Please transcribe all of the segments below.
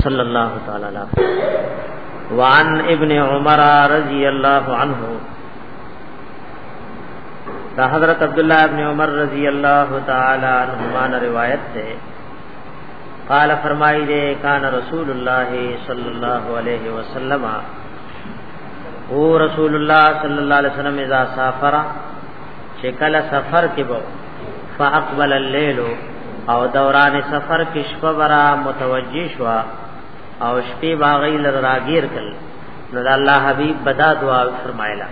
صلی الله تعالی علیه وعن ابن عمر رضی الله عنه دا حضرت عبد الله ابن عمر رضی الله تعالی عنہما نے روایت ہے قال فرمائی دے کان رسول اللہ صلی اللہ علیہ وسلم او رسول اللہ صلی اللہ علیہ وسلم اذا سافر شکل سفر کے بو فاقبل الليل او دوران سفر کې شپه برا متوجي شو او شپې باغی لر راګیر کل نو الله حبيب بدا دعا فرمایلا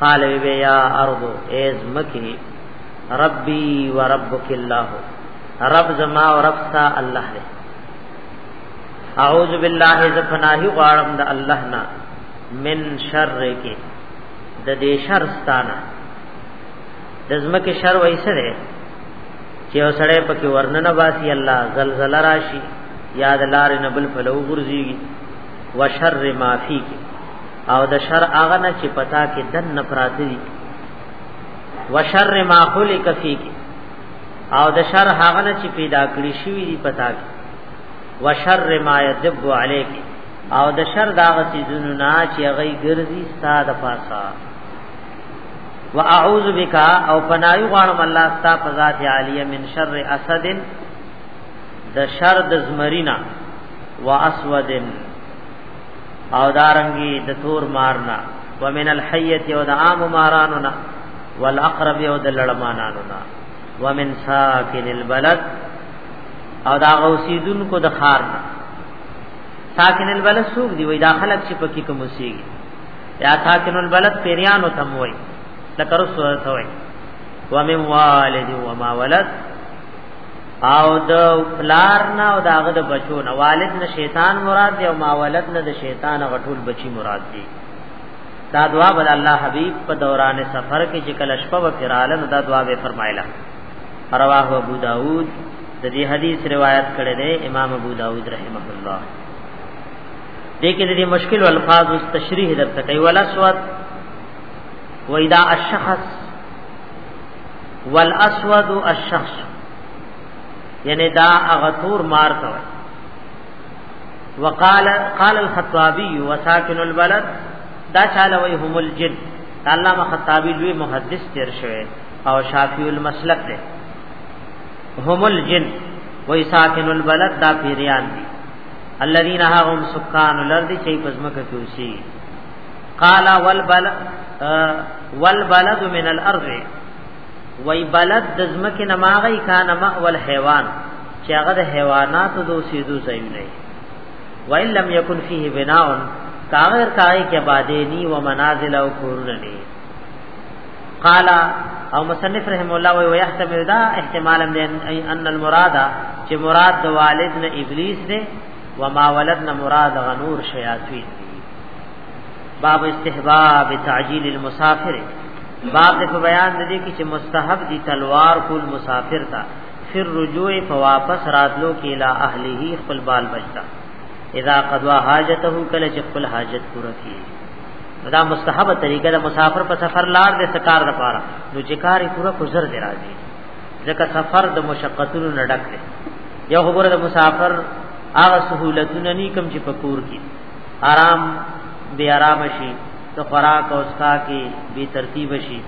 قال وی یا ارض ایز مکی ربی و ربک الله رب زما او رب تا الله دې اعوذ بالله زفناهی غارم د الله نا من شر کې د دې شر ستانه د زمکه شر وای سره چې وسړې پکې ورننه باسي الله زلزلہ راشي یاد لار نبل فلو ګرځي وشر ما فی کې او د شر هغه نه چې پتا کې دن نه پراته دي وشر ما خلق فی کې او د شر هغه نه چې پیدا کړی شوی دی پتا کې وشر ما یذب علیک او د شر داغه سيزونو نه چې هغه ګرځي ستاده پاسه واعوذ بک او پنای غواړم الله ستا په ذات عالیه من شر اسد د شر د زمرینا واسود او دارنګي د تور مارنا ومن الحیه او د عام مارانو نا والاقرب او د لړمانانو نا ومن ساکن البلد او دا غوسیدون کو د خار نا ساکن البلد سوق دی وای دا خلک چې پکې کوم سیږي یا ساکن البلد پیریانو تم وای لکه رسو ته وای و من والد و ما ولد او د پلار نه او داغه د بچو نه والد نه شیطان مراد دی او ما ولد نه د شیطان غټول بچی مراد دی دا دعا بل الله حبیب په دوران سفر کې چې کله شپه و فراله نو دا دعا به فرمایله رواه ابو داود د دې حدیث روایت کړی دی امام ابو داود رحمه الله دې کې دې مشکل الفاظ او تشریح درته کوي ولا سواد و اذا الشخص والاسود الشخص یعنی دا اغتور مار ته وای وقال قال الخطابي وساكن البلد دا چاله وای هم الجن علامه خطابی لوی محدث تیر شوی او شافعی المسلک دی هم الجن وای ساکن البلد دا پیریان دی الذين هم سكان الارض چې پزمکه کې اوسي قال والبل والبلد من الارض وای بلد د زمکه نماغی کان ما ول حیوان چې هغه د حیواناتو د اوسېدو ځای نه وای لم یکن فيه بناء کاغر کای کې بادې نی و منازل او کورونه نی قال او مصنف رحم الله وی ويحتمل دا احتمال من ان المراد چې مراد د والد نه ابلیس دی و ما ولدنا مراد غنور شیاطین باب استحباب تعجیل المسافر باب د بیان د دې کې چې مستحب دي تلوار کول مسافر ته فر رجوع فواپس راتلو کې لا اهله خپل بال بچتا اذا قضا حاجته کله چې خپل حاجت پوره کړي دا مستحب طریقه د مسافر په سفر لار د سکار د پاره نو چې کار پورا کوزر دی راځي ځکه سفر د مشقتونو نه ډک دی یو خبره د مسافر هغه سہولتونه نه کم چې پکور کی آرام بی آرام شي د خوراک او اسکا کې بی ترتیب شي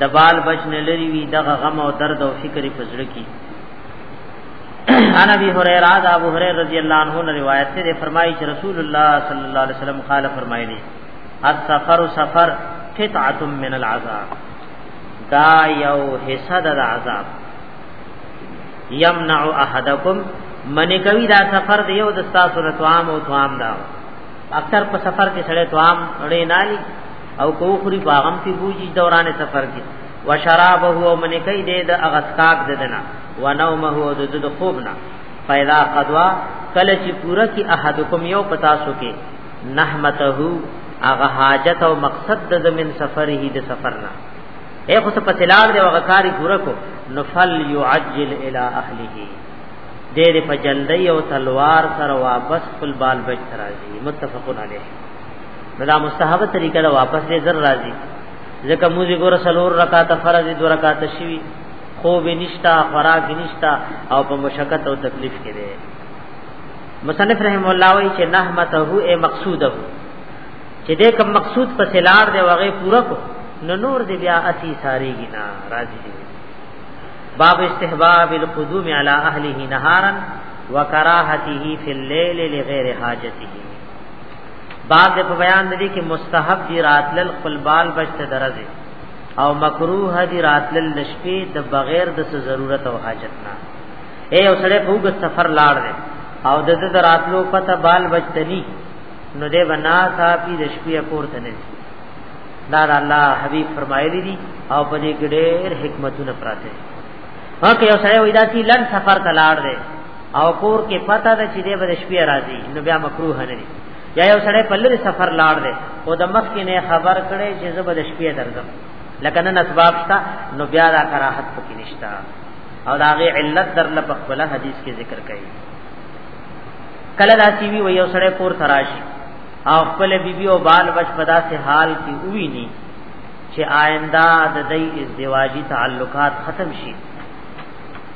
د بال بچ نه لري وي دغه غم او درد او فکر په زړه کې عن ابي هريره دا ابو هريره رضی الله عنه نے روایت سے فرمائی کہ رسول اللہ صلی اللہ علیہ وسلم قال فرمائے نے السفر سفر قطعه من العذاب دا یو حصہ د عذاب یمنع احدکم من کوي دا سفر دی یو د تاسو نه توام او توام دا اکثر په سفر کې سړی توام اړې نه او کو خوري باغم تی بوجي دوران سفر کې وشرابه او منی کوي دې د اغسکاک ددنا ونومه او د د خوبنا پیدا قدوا کله چې پورا کی احدکم یو پتا سو کې نحمته اغه حاجت او مقصد د زمين سفره د سفرنا اے خو څه پتلار دی وغه کاری پورا کو نفل يعجل الى اهله دې دې په جلدی او تلوار سره واپس خپل بال بچ راځي متفقون علیه دا مستحبه طریقه دا واپس دې زر راځي ځکه موږ ګور سلور رکعات فرض دو رکعات شوي خوب نشتا خوراک نشتا او په مشقت او تکلیف کې دی مصنف رحم الله وی چې نحمته ای مقصوده چې دې کوم مقصود په سلار دی وغه پورا کو نو نور دی بیا اسی ساری گنا راضی دی باب استحباب القدوم علی اهله نهارا وکراهته فی الليل لغیر حاجته بعد په بیان دي کې مستحب دي راتلل خپل بال بچته درځي او مکروه دي راتلل نشپې د بغیر د ضرورت او حاجت نه اے اوسره په وګ سفر لاړ دی او د دې دراتلو پته بال بچتلی نو دې بنا صاحب د شپې پورته نه دا الله حبیب فرمایلی دي او په دې کې ډېر حکمتونه پراته دي هغه یو سره وای دا چې لن سفر ته لاړ دی او کور کې پتا ده چې دې به شپې راځي نو بیا مکروه نه دی یا یو سره په لری سفر لاړ دی او د مخ کې نه خبر کړي چې زه به شپې درځم لکه نن اسباب شته نو بیا دا کراحت پکې نشته او دا غي علت در ل په خپل حدیث کې ذکر کړي کله دا سی وی و یو سره کور تراشي او خپل بیبي او بال بچ پدا سه حال کې وی نه چې آینده د دې ازدواجی تعلقات ختم شي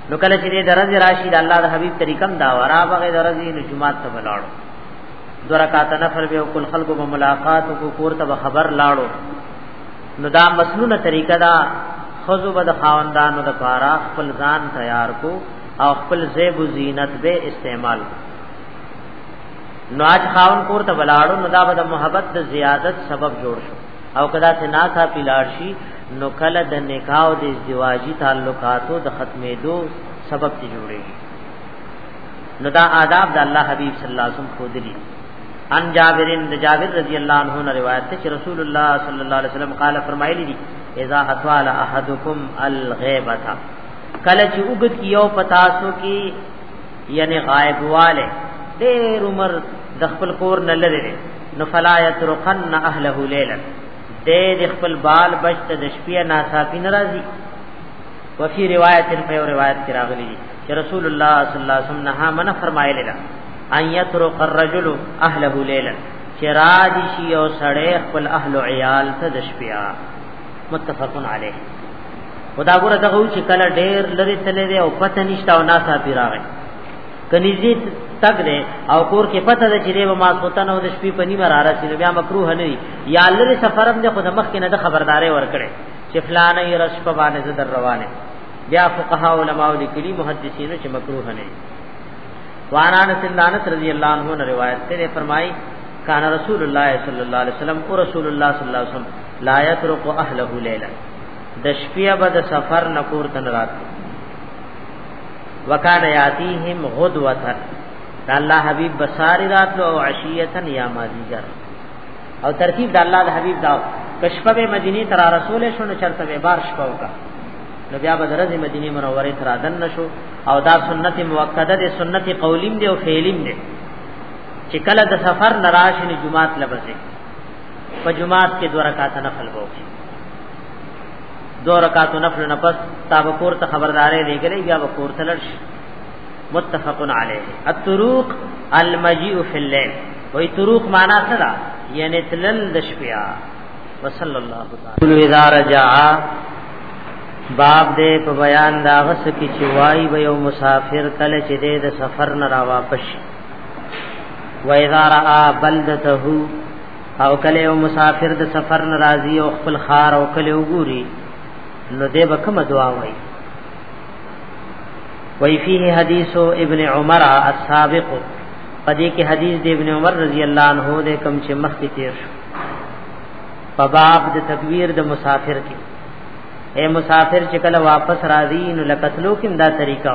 نو کله چې د درځي راشي د الله د حبيب طریقم دا ورا بغه درځي نو جمعه ته بلاړو دو رکعات نفل به کول خلقو به ملاقات کو کور ته خبر لاړو نو دا مسنونه طریقه دا خذو بد خاوندانو د پارا خپل ځان تیار کو او خپل زیب و زینت به استعمال نو اج خاون کور ته بلاړو نو دا به د محبت د زیادت سبب جوړ شو او کدا څه نا تا پیلار شي نو کله د نکاح او د ازدواجی تعلقاتو د ختمېدو سبب ته جوړيږي نو دا آداب د الله حبيب صلی الله علیه وسلم خو دي ان جابر بن جابر رضی الله عنه نے روایت ہے کہ رسول اللہ صلی اللہ علیہ وسلم قال فرمائے لی اذا اطال احدکم الغیبۃ کله چې وګت کیو پتاسو کی یعنی غائب والے دیر عمر د خپل کور نه لری نو فلا یترقن اهله لیلا دې د خپل بال بچت د شپې ناصافی ناراضي وفي روایت په یو روایت کې راغلی دی چې رسول الله صلی الله علیه وسلم نه من فرمایلی دا ان یترق الرجل اهله لیلا چې راضي شي او سړی خپل اهل عیال ته د شپې متفقن علیه خدا ګره دغه چې کله ډېر لري تللی دی او پته نشته او ناسا پیراغه کنيزي تک دی او کور کې پته ده چې دی به ماسوتن او د شپې په نیمه را رسیدو بیا مکروه نه وي یا لري سفرم دی خو د مخ کې نه د خبردارې ورکړي چې فلانه یې رش په باندې زدر روانه بیا فقها علماء لیکلي محدثینو چې مکروه نه وي وانا انس انس رضی الله عنه روایت ته فرمایي کان رسول الله صلی الله علیه وسلم او رسول الله صلی الله علیه وسلم لا يترك اهله ليلا د شپې به د سفر نکور تن رات وکانه یاتیهم غدوه د الله حبیب بصاری رات او عشیه یا مازیګر او ترتیب د الله د حبیب دا کشپه به مدینه تر رسول شونه چرته به بار شپه وکا نو بیا به درځي مدینه منوره تر دن نشو او دا سنت موقته ده سنت قولیم ده او فعلیم ده چې کله د سفر نراش نه جمعات لبسه په جمعات کې دوه رکعات نفل وکړي دوه رکعات نفل نه پس تابکور ته خبردارې لګلې بیا وکور ته لړش متفق علیه الطرق المجيء في الليل وای طرق معنا څه ده یعنی تلل د شپې وصلی الله تعالی اذا رجع باب دې په بیان دا غس کی چې وای به یو مسافر کله چې دې د سفر نه را واپس شي و اذا را بلدته او کله یو مسافر د سفر ناراضي او خپل خار او کله وګوري نو دې به کوم دعا وایي وی فيه حدیث ابن عمر السابق پدې کې حدیث د ابن عمر رضی الله عنه د کم چې مخ کې تیر شو په باب د تکبیر د مسافر کې اے مسافر چې کله واپس راځي نو لکتلو کې دا طریقہ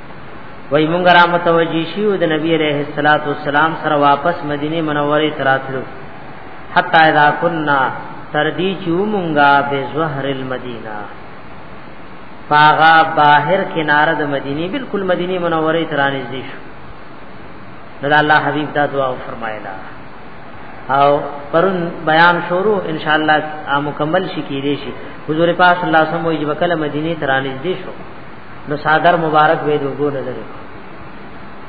وای مونږ را متوجی شو د نبی عليه الصلاه والسلام سره واپس مدینه منوره تراتلو حتا اذا كنا تر دې چې مونږه به زهر المدینه فاغا باهر کناره د مدینه بالکل مدینه منوره ترانځ دي شو دا الله حبیب دا دعا فرمایلا او پرون بیان شروع ان شاء الله مکمل شي کیږي شي حضور پاک صلی الله علیه وسلم وجب کله مدینه ترانځ دي شو نو صادر مبارک به دوګو نه لري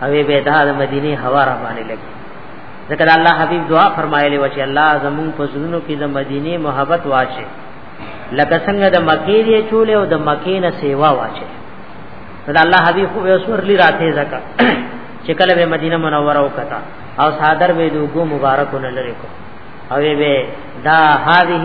او به د مدینه هوا را باندې لګي ځکه الله حبیب دعا فرمایلی و چې الله زمون په زړونو کې د مدینه محبت واچي لکه څنګه د مکې دی چولې او د مکې نه سیوا واچي دا الله حبیب خو وسورلی راته ځکه چې کله به مدینه منوره وکتا او صادر به دوګو مبارکونه لري کو او به دا هذه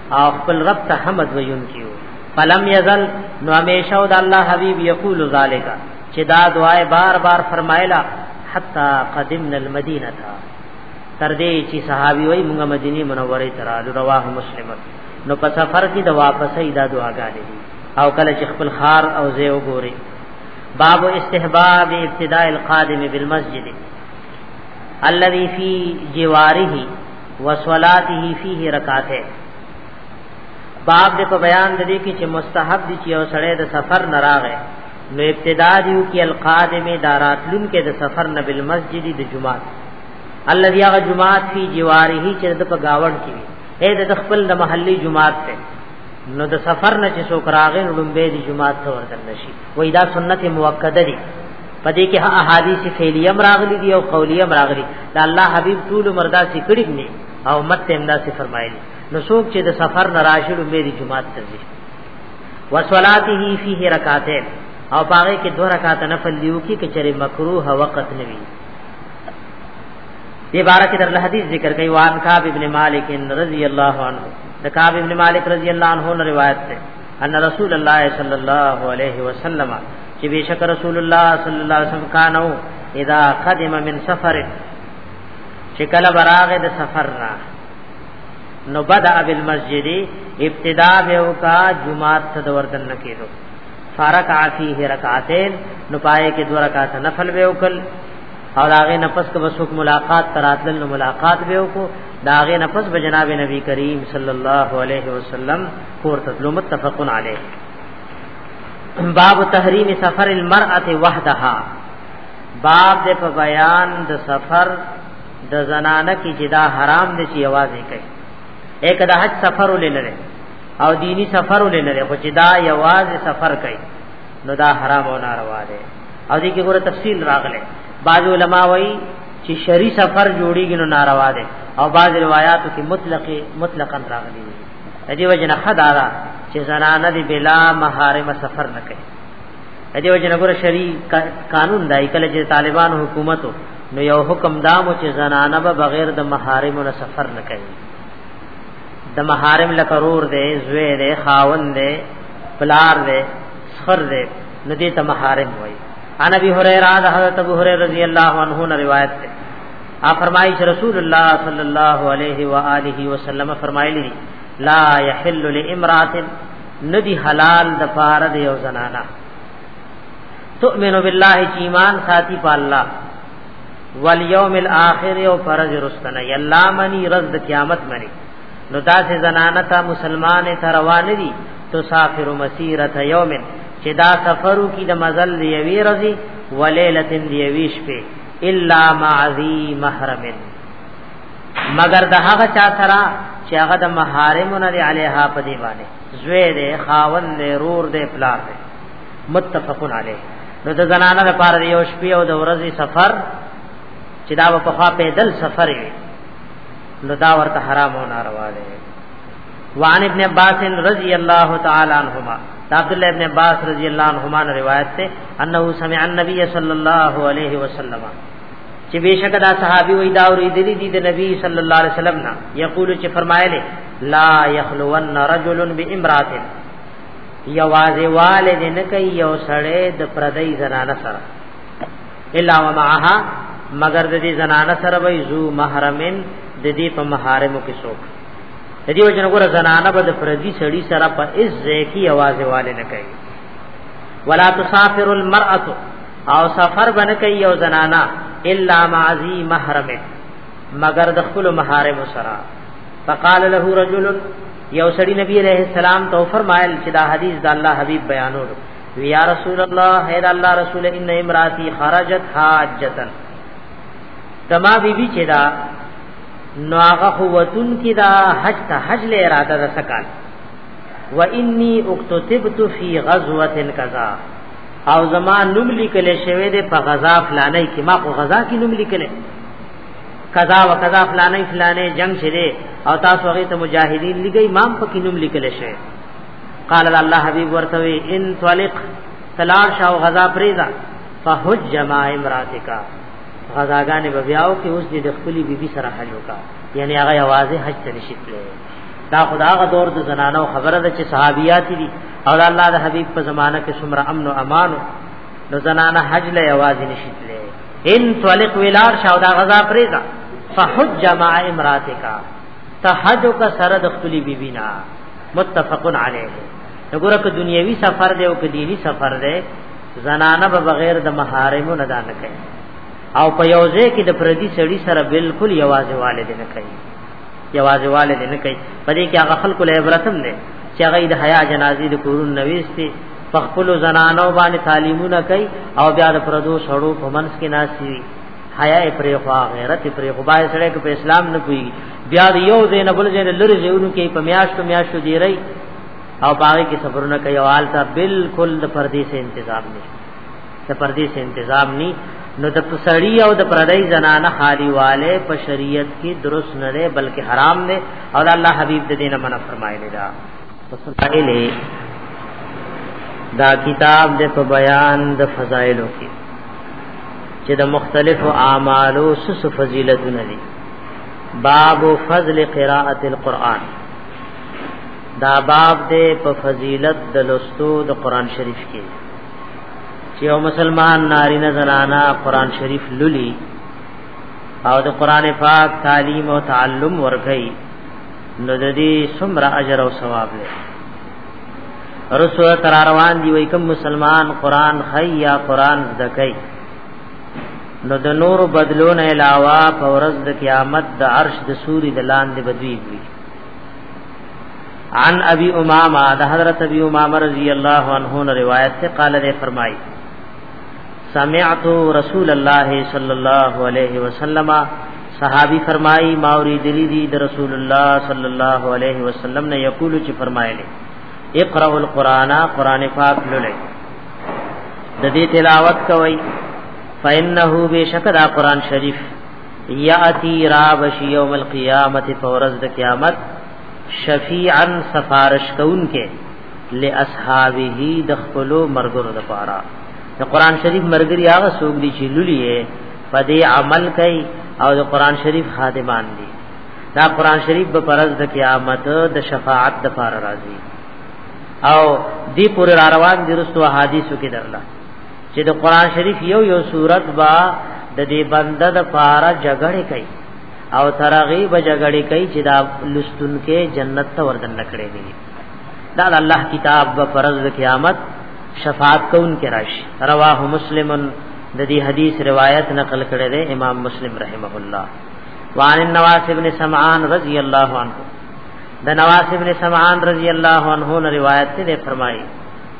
او خپل رب ته حمد ویون کیو فلم یزل نو همیشه د الله حبیب یقول ذالک چې دا دعا بار بار فرمایلا حتا قدمنا المدینه تا تر دې چې صحابي وای موږ مدینه منوره ته رالو رواه مسلم نو په سفر کې د واپسې دا دعاګانې دي او کله چې خپل خار او زه وګوري باب استحباب ابتداء القادم بالمسجد الذي في جواره وصلاته فيه رکعته باب دې په بیان د دې کې چې مستحب دي چې یو سړی د سفر نه راغی نو ابتدا دیو کې القادم داراتلون کې د سفر نه بل مسجد د جمعات الذي هغه جمعات فی جواره چې د په گاوند کې اې د خپل د محلي جمعات ته نو د سفر نه چې څوک راغی نو لومبه د جمعات ته ورتل شي وای دا سنت موقته دي پدې کې احادیث فعلیه مراغلي دي او قولیه مراغلي دا الله حبیب ټول مردا سي کړي نه او مت هم دا سي فرمایلی نو څوک چې د سفر نراشل مېری جمعات ته ځي وصلاته فيه رکعتين او پاره کې دوه رکعات نفل دیو کې کچره مکروه وقت نوي دې بارے کې در حدیث ذکر کوي وان کعب ابن مالک رضی الله عنه د کعب ابن مالک رضی الله عنه روایت ده ان رسول الله صلی الله علیه وسلم چې بشک رسول الله صلی الله علیه وسلم کانو اذا قدم من سفر چې کله براغ د سفر را نو بدا بالمسجد ابتدا به وکا جمعه ته د وردن نکیدو فارق عفیه رکعتین نو پائے کې دو رکعات نفل به وکل او داغه نفس کو بسوک ملاقات تراتل نو ملاقات به وکو داغه نفس بجناب نبی کریم صلی الله علیه وسلم پورته تلو متفقون علیه باب تحریم سفر المرأه وحدها باب د په بیان د سفر د زنانه کې چې دا حرام دي چې یوازې کوي یک د حج سفر ولنره او دینی سفر ولنره خو چې دا یوازې سفر کوي نو دا حرام او ناروا دي او دې کې ګوره تفصیل راغله بعض علما وایي چې شری سفر جوړیږي نو ناروا دي او بعض روایتو کې مطلق مطلقاً راغلي دې وجه نه خدا دا چې زنانه دې بلا محارم سفر نه کوي دې وجه نه ګور شری قانون دای کله چې طالبان حکومت نو یو حکم دامو چې زنانه به بغیر د محارم نه سفر نه کوي د محارم لکرور دې زوی دې خاون دې پلار دې سخر دې ندی ته محارم وای ان ابي هريره حضرت ابو هريره رضی الله عنه روایت ده ا فرمایي چې رسول الله صلی الله علیه و آله وسلم فرمایلی لا یحل لامراه ندی حلال د پار د یو زنانا تؤمن بالله چې ایمان ساتي په الله والیوم الاخر او فرض رستنه یلا منی رز د قیامت منی نو داسې زنانه ته مسلمان ته روان دي تو سافر مسیرته یوم چې دا سفرو کی د مزل دی وی رزي وليله دی وی شپه الا مع ذی محرم مگر د هغه چا سره چې هغه د محارمونه دی علیها په دی باندې زوی دی خاون دی رور دی پلار دی متفقون علیه نو د زنانه لپاره د یو شپې او د ورځې سفر چې دا په خوا پیدل سفر وي نو دا ورته حرام او ناروا دی وعن ابن عباس رضی اللہ تعالی عنہما عبد الله ابن عباس رضی اللہ عنہما نے روایت سے انه سمع النبي صلی اللہ علیہ وسلم چې بشک دا صحابي وې دا اوریدلی دي د نبی صلی الله علیه وسلم نه یقول چې فرمایله لا یخلون رجل بامرات یوازې والد نه کوي یو سړی د پردی زنانه سره الا ومعها مگر د دې زنانه سره وې زو محرمن د دې په محارمو کې څوک د دې وجه نګور زنانه به د پردي سړي سره په عز ځکي आवाज والے نه کوي ولا تسافر المرأه او سفر بنه کوي یو زنانه الا مع ذي محرم مگر د خپل محارم سره فقال له رجل یو سړی نبی علیہ السلام تو فرمایل چې دا حدیث د الله حبیب بیانول وی یا رسول الله اے الله رسول ان امراتی خرجت حاجتن تما بی بی چې دا نو هغه قوتون کی دا حج ته حج له اراده د سکال و انی اکتتبت فی غزوه کذا او زما نوم لیکل شوی دی په غزا فلانه کی ما خو غزا کی نوم لیکل کذا و کذا فلانه فلانه جنگ شری او تاسو هغه ته مجاهدین لګی مام په کی نوم لیکل شوی قال الله حبیب ورته ان طلق تلار شاو غزا پریزا فحج ما امراتکا غزاګانې به بیا او کې اوس دې د خپل بیبي سره حج وکا یعنی هغه आवाज حج ته نشي تللی دا خداغه دور د زنانو خبره ده چې صحابيات دي او الله د حبيب په زمانہ کې څومره امن او امان نو زنانه حج له आवाज نشي تللی ان طلق ولار شاو دا غزا پریزا فحج مع امراتک تحجک سره د خپل بیبي نه متفقن علیه وګوره که دنیوي سفر دی او که دینی سفر دی زنانه به بغیر د محارمو نه دان کوي او په یوځه کې د پردي سړي سره بالکل یوازې والد نه کوي یوازې والد نه کوي په دې کې هغه خلکو له عبرتم نه چې هغه د حیا جنازې د کورون نويستي په خپل زنانو باندې تعلیمونه کوي او بیا د پردو سړو په منځ کې ناشي حیا پرې خوا غیرت پرې خو بای سره کې په اسلام نه کوي بیا یو زینب الزین لری زیونو کې په میاشتو میاشتو دی رہی او باغی کې سفرونه کوي او حالته بالکل د پردي سه تنظیم نشته د پردي سه تنظیم ني نو د پسړی او د پردای زنانه خالی والے په شریعت کې درست نه دی بلکې حرام دی او الله حبیب د دینه منع فرمایلی دا وسلایلی دا کتاب د په بیان د فضایلو کې چې د مختلفو اعمالو سس فضیلتونه دي باب فضل قراءت القرآن دا باب دې په فضیلت د لستو د قران شریف کې چې یو مسلمان ناری نه زنانا قران شریف لولي او د قران پاک تعلیم او تعلم ورکړي نو د دې څومره اجر او ثواب لري رسول تر روان دی وای کوم مسلمان قران خی یا قران زکای نو د نور بدلون علاوه په ورځ د قیامت د عرش د سوري د لاندې بدوي وي عن ابي امامه د حضرت ابي امامه رضی الله عنه نے روایت سے قال نے فرمائی سمعت رسول الله صلی الله علیه وسلم صحابی فرمائی ماوری دلی دی د رسول الله صلی الله علیه وسلم نے یقول چ فرمایلی اقرا القرآن قران پاک لولئ د دې تلاوت کوي فإنه بشکدا قرآن شریف یاتی را بشی یوم القیامت فورز د قیامت شفیعا سفارش کون کې لاصحابه د خپل مرګرو د پاره د قران شریف مرګري هغه سوق دي چې لولي په دې عمل کوي او د قران شریف خادمان دي دا قران شریف په پرز د قیامت د شفاعت د پاره راځي او دی پورې را روان دي رسو حدیثو کې درله چې د قران شریف یو یو صورت با د دې بنده د پاره جګړه کوي او ترغی به جګړه کوي چې دا لستون کې جنت ته وردن نکړي دي دا الله کتاب به فرض قیامت شفاعت کون کې راشي رواه مسلمن د دې حدیث روایت نقل کړي دی امام مسلم رحمه الله وان النواس ابن سمعان رضی الله عنه د نواس ابن سمعان رضی الله عنه روایت ته فرمایي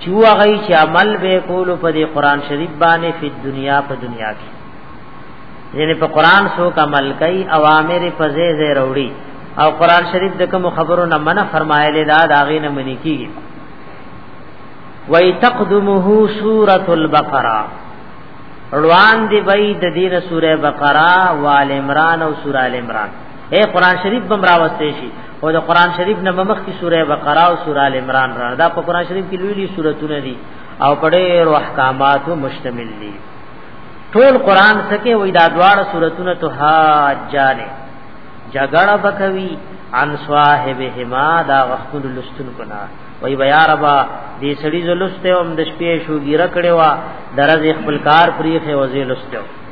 چې هغه چې عمل به کول په دې قران شریف باندې په دنیا په دنیا کې یعنی په قران سو عمل کوي اوامر په ځای ځای وروړي او قران شریف د کوم خبرو نه منع فرمایلی دا داغې نه منی کیږي وای تقدمه سوره البقره روان دی بای د دینه سوره بقره وال عمران او سوره ال عمران اے قران شریف بم راوستې شي او د قران شریف نه مخ کی سوره بقره او سوره ال عمران را دا په قران شریف کې لوی لوی سوراتونه دي او پړې او احکامات مشتمل دي ټول قران سکه وې دا دواړه سوراتونه ته حاجانه جګړه بکوي ان صاحبهما دا وختل لستون کنا وای بیا ربا دې سړی زلسته هم د شپې شو ګیره کړي وا درز خپل کار پریخه وزې لسته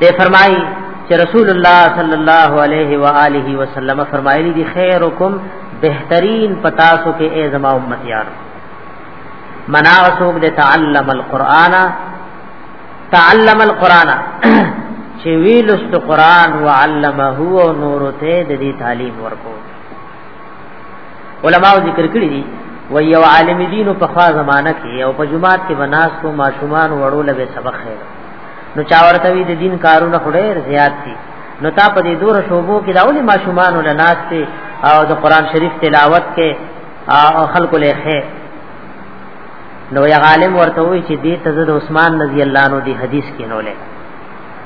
دې فرمایي چې رسول الله صلی الله علیه و آله وسلم فرمایلی دي خیرکم بهترین پتاسو کې ای زما امتیان منا وسوک دې تعلم القرآن تعلم القرآن چې ویلست قرآن وعلمه او نور ته د دې تعلیم ورکو علماء ذکر کړی دي و یو عالم دین په خوا زمانہ کې او په جمعات کې بناس کو ماشومان وړو لبه سبق خیر نو چا ورته وی د دین کارونه خړې زیات دي نو تا په دې دور شوبو کې دا ولې ماشومان ولناس ته او د قران شریف تلاوت کې او خلق له خیر نو یا عالم ورته وی چې دې تزد عثمان رضی الله عنه دی حدیث کې نو له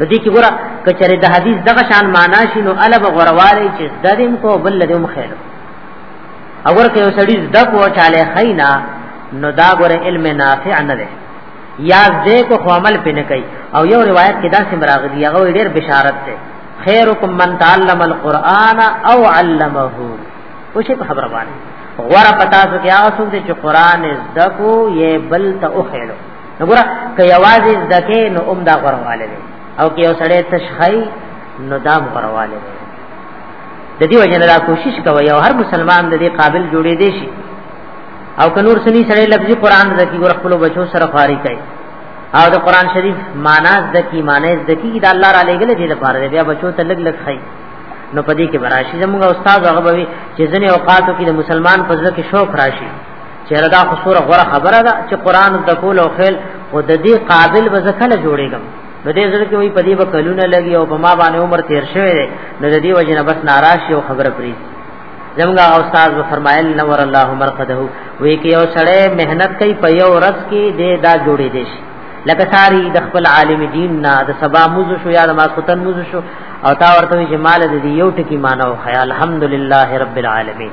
د دې کې ګوره کچره د حدیث دغه شان معنا شي نو الب غرواري چې دریم کو بل لدم خیر اور که یو سړی زده کو چاله خینا نو دا ګوره علم نافع نه ده یا دې کو خو عمل پې نه کوي او یو روایت کې دا سم راغلی هغه ډېر بشارت ده خیرکم من تعلم القرآن او علمه او شي په خبره باندې غوړه پتا سو کې هغه څوک چې قرآن زده کو یې بل ته او خیرو وګوره که یوازې ځکه نو اوم دا غرواله دی او که یو سړی تشخی نو دا غرواله دی د دې وجه نه کوشش کوي او هر مسلمان د دې قابل جوړې دی شي او که نور سني سړی لفظي قران ځکه ګور خپل بچو سره فاری کوي او د قران شریف معنا ځکه معنی ځکه دا الله را لېګل دې لپاره بیا بچو ته لګ لګ خای نو پدې کې براشي زموږ استاد هغه به چې ځنې اوقاتو کې د مسلمان په ځکه شوق راشي چیرې دا خصور غره خبره ده چې قران د کول او خیل او د دې قابل به ځکه جوړېږم نو دې زړه کې وي په دې به کلونه لګي او په ما باندې عمر تیر شوی دی نو د دې وجه نه بس ناراض شي او خبره پری زمګه استاد و فرمایل نور الله مرقده وی کې یو سړی مهنت کوي په یو ورځ کې دې دا جوړې دي شي لکه ساری د خپل عالم دین نه د سبا موز شو یا د ماسوتن موز شو او تا ورته چې مال دې یو ټکی مانو خیال الحمدلله رب العالمین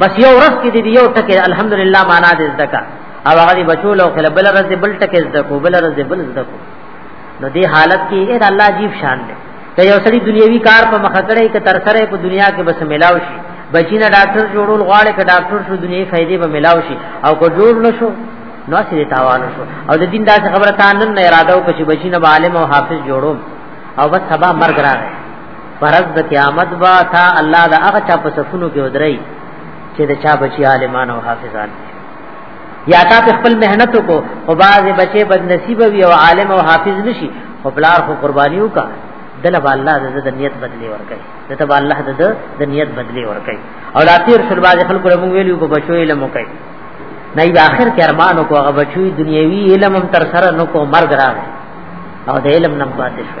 بس یو ورځ کې دې یو ټکی الحمدلله معنا دې زده کا او هغه دې بچو لو خل بل ورځ بل ټکی زده کو بل ورځ بل زده کو نو دې حالت کې اې الله عجیب شان دی ته یو سړی دنیوي کار په مخ کړی ک تر سره په دنیا کې بس ملاو شي بچی نه ډاکټر جوړول غواړي ک ډاکټر شو دنیوي فائدې به ملاو شي او کو جوړ نشو نو سې تاوان شو او د دین داسې خبره تا نن نه اراده وکړي بچی نه عالم او حافظ جوړو او بس سبا مرګ راغی فرض د قیامت با تا الله د هغه چا په صفونو کې ودرای چې د چا بچی عالمان او حافظان یا تا په خپل مهنت کو او باز بچي بد نصیب وي او عالم او حافظ نشي خو بلار خو قربانیو کا دله با الله د د نیت بدلی ور کوي دته با الله د د نیت بدلی ور کوي او لا تیر شل باز خلکو له موږ ویلو کو بچو علم کوي نه د اخر کې ارمانو کو هغه بچوي دنیوي علم هم تر سره نو کو مرګ راغی او د علم نم پاتې شو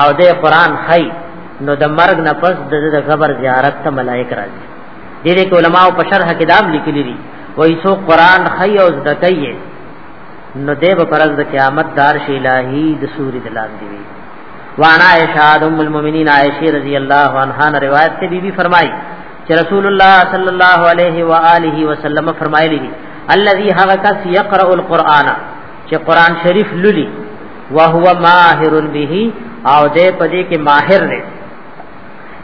او دې قران خی نو د مرګ نه پس د قبر زیارت ته ملائک راځي دې دې علماء په شرح کې دام لیکلي دي وای سو قران خی او زدکې نو دې په پرز د قیامت دار شی الہی د سوري دلان دی وی وانا عائشہ ام المؤمنین عائشہ رضی اللہ عنہا نے روایت سے بی بی فرمائی کہ رسول اللہ صلی اللہ علیہ وآلہ وسلم فرمائے لی الذی حقا یقرأ القرآن چې قران شریف لولي وهو ماهر به او دې پدې کې ماهر دی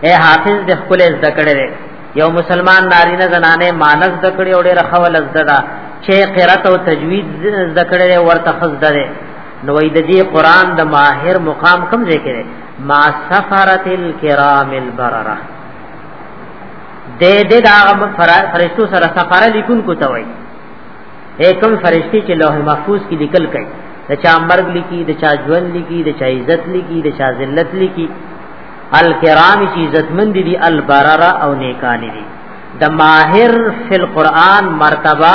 اے حافظ د خپل زده کړې دی یو مسلمان نارینه زنانه مانس زده کړې او ډېر خول زده ده چې قرات او تجوید زده کړې ورته خزده ده نو د دې قران د ماهر مقام کم ځای کې ما سفرت الکرام البرره دې دې دا فرشتو سره سفر لیکون کو ته وایي کوم فرشتي چې لوح محفوظ کې لیکل کوي د چا مرګ لیکي د چا ژوند لیکي د چا عزت لیکي د چا ذلت لیکي الکرام چې عزتمند دي البررا او نیکان دي د ماهر فی القرآن مرتبه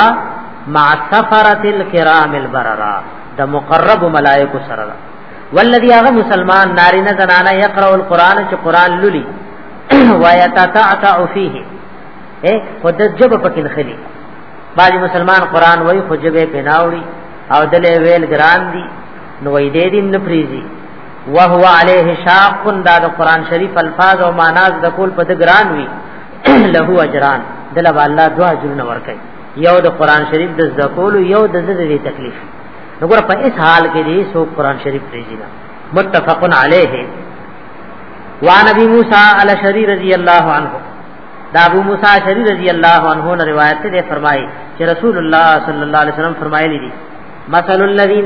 مع سفرت الکرام البررا د مقرب ملائکه سره ده والذي هغه مسلمان نارینه زنانه یقرأ القرآن چې قرآن لولي ويتتعتع فيه اے خود جب پکې خلی باج مسلمان قران وای خو جبه پناوړي او دلې ویل ګران دي نو وای دې دې نه پریزي وهو عليه شاق دا د قران شریف الفاظ او معنا د کول په ګران وی له اجران دل الله دعا جن ور کوي یو د قران شریف د ذکول یو د دې تکلیف وګوره په اس حال کې دې سو قران شریف پریزي نه متفقن علیه وان ابي موسی الاشری رضی الله عنه دا ابو موسی شری رضی الله عنه نے روایت سے فرمائی کہ رسول اللہ صلی اللہ علیہ وسلم فرمائے لی مثل الذي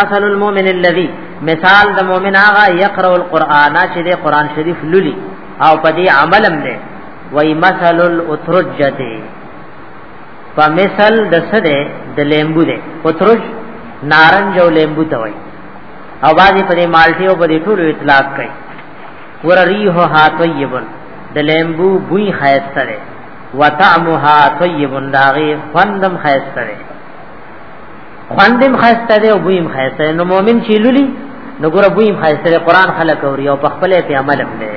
مثل المؤمن الذي مثال د مؤمن هغه يقرأ القرآن چې د قرآن شریف لولي او په دې عملم دی وای مثل الاترجته په مثل د سده د لیمبو دی اترج نارنج او لیمبو ته وای او باندې په دې مالټي او په دې ټولو اطلاق کوي ورریحها طیب د لیمبو بوی خیسته ده وطعمها طیب داغه خوندم خیسته ده خوندم خیسته ده او بویم خیسته ده نو مؤمن چې لولي نو ګره بویم خیسته ده قران خلق اوري او په خپل په عمل هم ده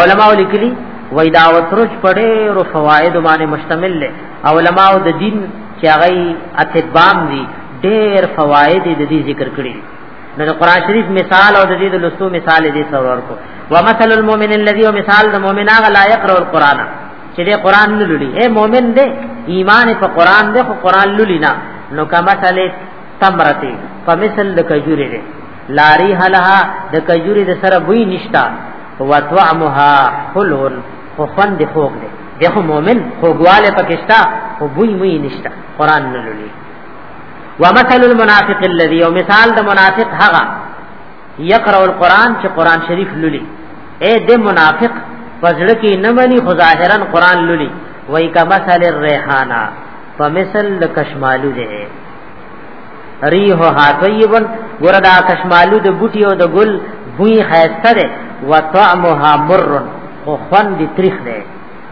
علماء لیکلي وای دا وترج پړې او فواید باندې مشتمل له علماء د دین چې هغه اتبام دي ډېر فواید د دې ذکر کړی نو قرآن شریف مثال او د دې د لستو مثال دې سره ورکو ومثل المؤمن الذي ومثال د مؤمن هغه لا يقرأ القرآن چې دې قرآن نه لولي اے مؤمن دې ایمان په قرآن دې خو قرآن لولي نه نو کما تلې تمرته فمثل د کجوري دې لاری حلها د کجوري د سره بوی نشتا وتوعمها حلون خو خوند خوګ دې دغه مؤمن خوګواله پکشتا خو بوی مې نشتا قرآن نه لولي ومثل المنافق الذي او مثال د منافق هغه يقرأ القرآن چې قرآن شریف لولي اے د منافق پزړه کې نه مني خو ظاهرا قرآن لولي وای کا مثل الريحانا فمثل لکشمالو ده ریح ها طیبن ګره دا کشمالو د بوټي او د ګل بوی خیسته ده وطعمها مر خو خوند تریخ ده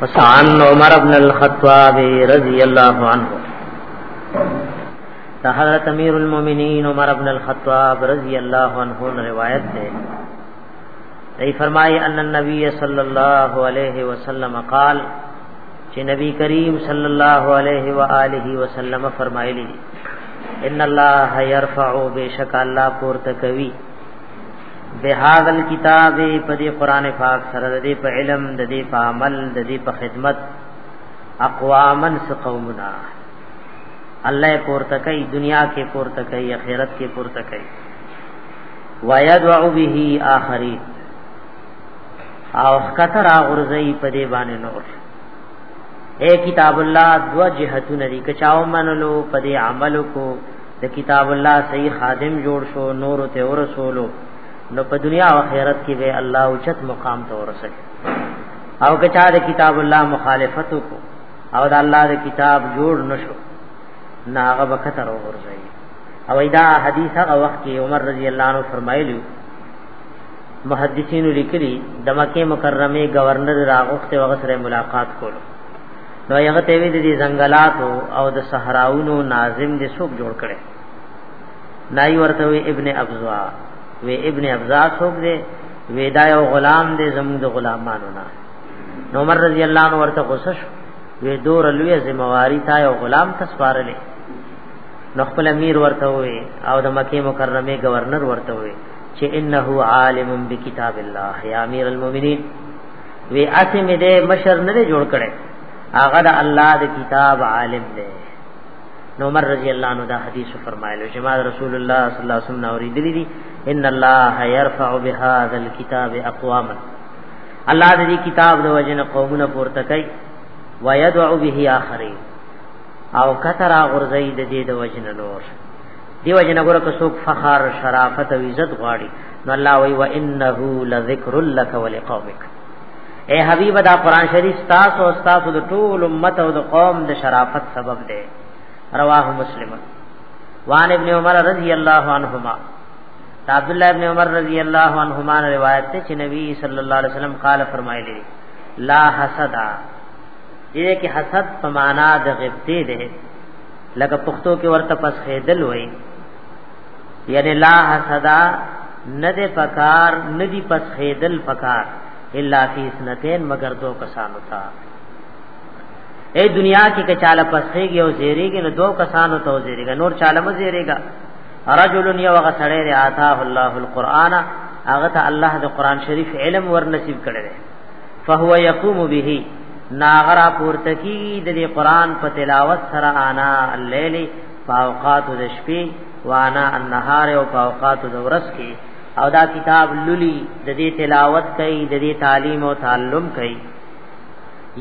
فسعن عمر ابن الخطاب رضی اللہ عنہ تا حضرت امیر المومنین عمر ابن الخطاب رضی اللہ عنہ نے روایت ہے ای فرمائی ان النبی صلی اللہ علیہ وسلم قال چې نبی کریم صلی الله علیه و آله وسلم فرمایلی ان الله يرفع بشک الله پورته کوي بهذا الكتاب په دې قران پاک سره د دې په علم د دې په عمل د دې په خدمت اقوامن سقومنا الله پورته کوي دنیا کې پورته کوي آخرت کې پورته کوي ويدعو به اخري او خطر غرزي په دې باندې نور اے کتاب الله دو جهتون دی کچاو منلو په دې عمل کو د کتاب الله صحیح خادم جوړ شو نور ته ورسولو نو په دنیا او آخرت کې به الله اوچت مقام ته ورسې او که چا د کتاب الله مخالفت کو او د الله د کتاب جوړ نشو نه هغه وخت راوورځي او دا حدیث هغه وخت کې عمر رضی الله عنه فرمایلی محدثین لیکلی د مکه مکرمه گورنر راغخته وغسره ملاقات کولو نو هغه ته وی د دې ځنګلاتو او د صحراونو ناظم دې څوک جوړ کړي نای ورته وی ابن ابزوا وی ابن ابزا څوک دې وی دا یو غلام دې زموږ د غلامانو نه نو عمر رضی الله عنه ورته غوسه شو وی دور لوی ذمہواری تا یو غلام تسپارلې نو خپل امیر ورته وی او د مکه مکرمه گورنر ورته وی چې انه عالم بکتاب الله یا امیر المؤمنین وی اسی می دې مشر نه جوړ کړي هغه د الله د کتاب عالم دی نو عمر رضی الله عنه دا حدیث فرمایلو چې ما رسول الله صلی الله علیه وسلم اوریدلی دي ان الله يرفع بهذا الكتاب اقواما الله دې کتاب د وجنه قومونه پورته کوي ويدعو به اخرين او کثر غرزي د دې د وجنه نور دیو جن ګره که څوک فخر شرافت او عزت غواړي نو الله وی و انه لذکر لك ولقومك اے حبیب دا قران شریف تاسو او تاسو د ټول امت او د قوم د شرافت سبب دی رواه مسلم وان ابن عمر رضی الله عنهما عبد الله ابن عمر رضی الله عنهما روایت ته چې نبی صلی الله علیه وسلم قال فرمایلی لا حسدا دې کې حسد په معنا د غبطه ده لکه پښتو کې ورته پس خېدل وای یعنی لا حسدا نه دې پکار نه دې پس خېدل پکار الا فی سنتین مگر دو کسانو ته اے دنیا کې کچاله پسېږي او زیریږي نو دو کسانو ته زیریږي نور چاله مې زیریږي رجل یو غسړې آتا الله القرآن هغه ته الله د قرآن شریف علم ور نصیب کړی فهو يقوم به ناغرا پورته کیږي د دې قران په تلاوت سره انا الليل فاوقات د شپې وانا النهار او فاوقات د ورځ کې او دا کتاب لولي د دې تلاوت کوي د دې تعلیم او تعلم کوي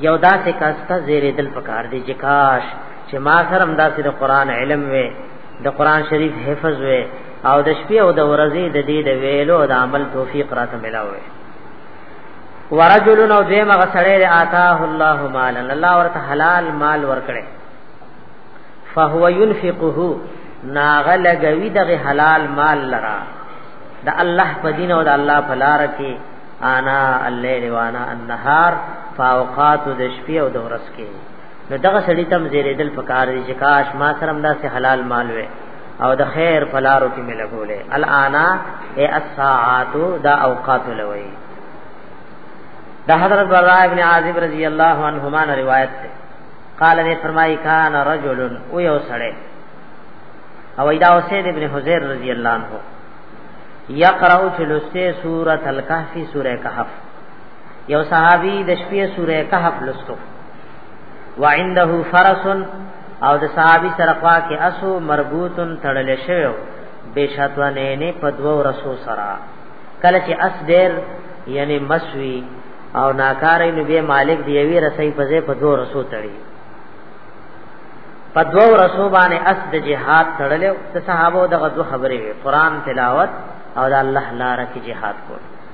یو داسې کاسته زیر دل پکار دی چې کاش چې ما سره هم داسې د قران علم وې د قران شریف حفظ وې او د شپې او د ورځې د دې د ویلو د عمل توفیق راته ملاوي ورجل نو دیم غسړی آتاه الله مالا الله ورته حلال مال ورکړي فهو ينفقه ناغل غوي دغه حلال مال لرا د الله په دین او د الله په لار کې انا الليل وانا النهار فاوقات د شپې او د ورځې نو دغه سړی تم زیرې دل پکار دی چې کاش ما سره هم داسې حلال مال وي او د خیر فلارو کې مل غولې الانا ای الساعات دا اوقات لوي دا حضرت برا ابن عازب رضی الله عنهما روایت ده قال نے فرمائی کان رجل او یو سړی او ایدا حسین ابن حزیر رضی اللہ عنہ یقرأ چلسته سورۃ الکهف سورہ کهف یو صحابی د شپې سورہ کهف لستو وعنده فرس او د صحابي سره خوا کې اسو مربوطن تړل شوی بشتونه نه په دوو رسو سره کله چې اس ډیر یعنی مسوی او ناکارې نو به مالک دی وی رسې په ځې په دوو رسو تړي په دوو رسو باندې اس د جهاد تړل او صحابه دغه دوه خبرې قرآن تلاوت او د الله لپاره کې جهاد کوي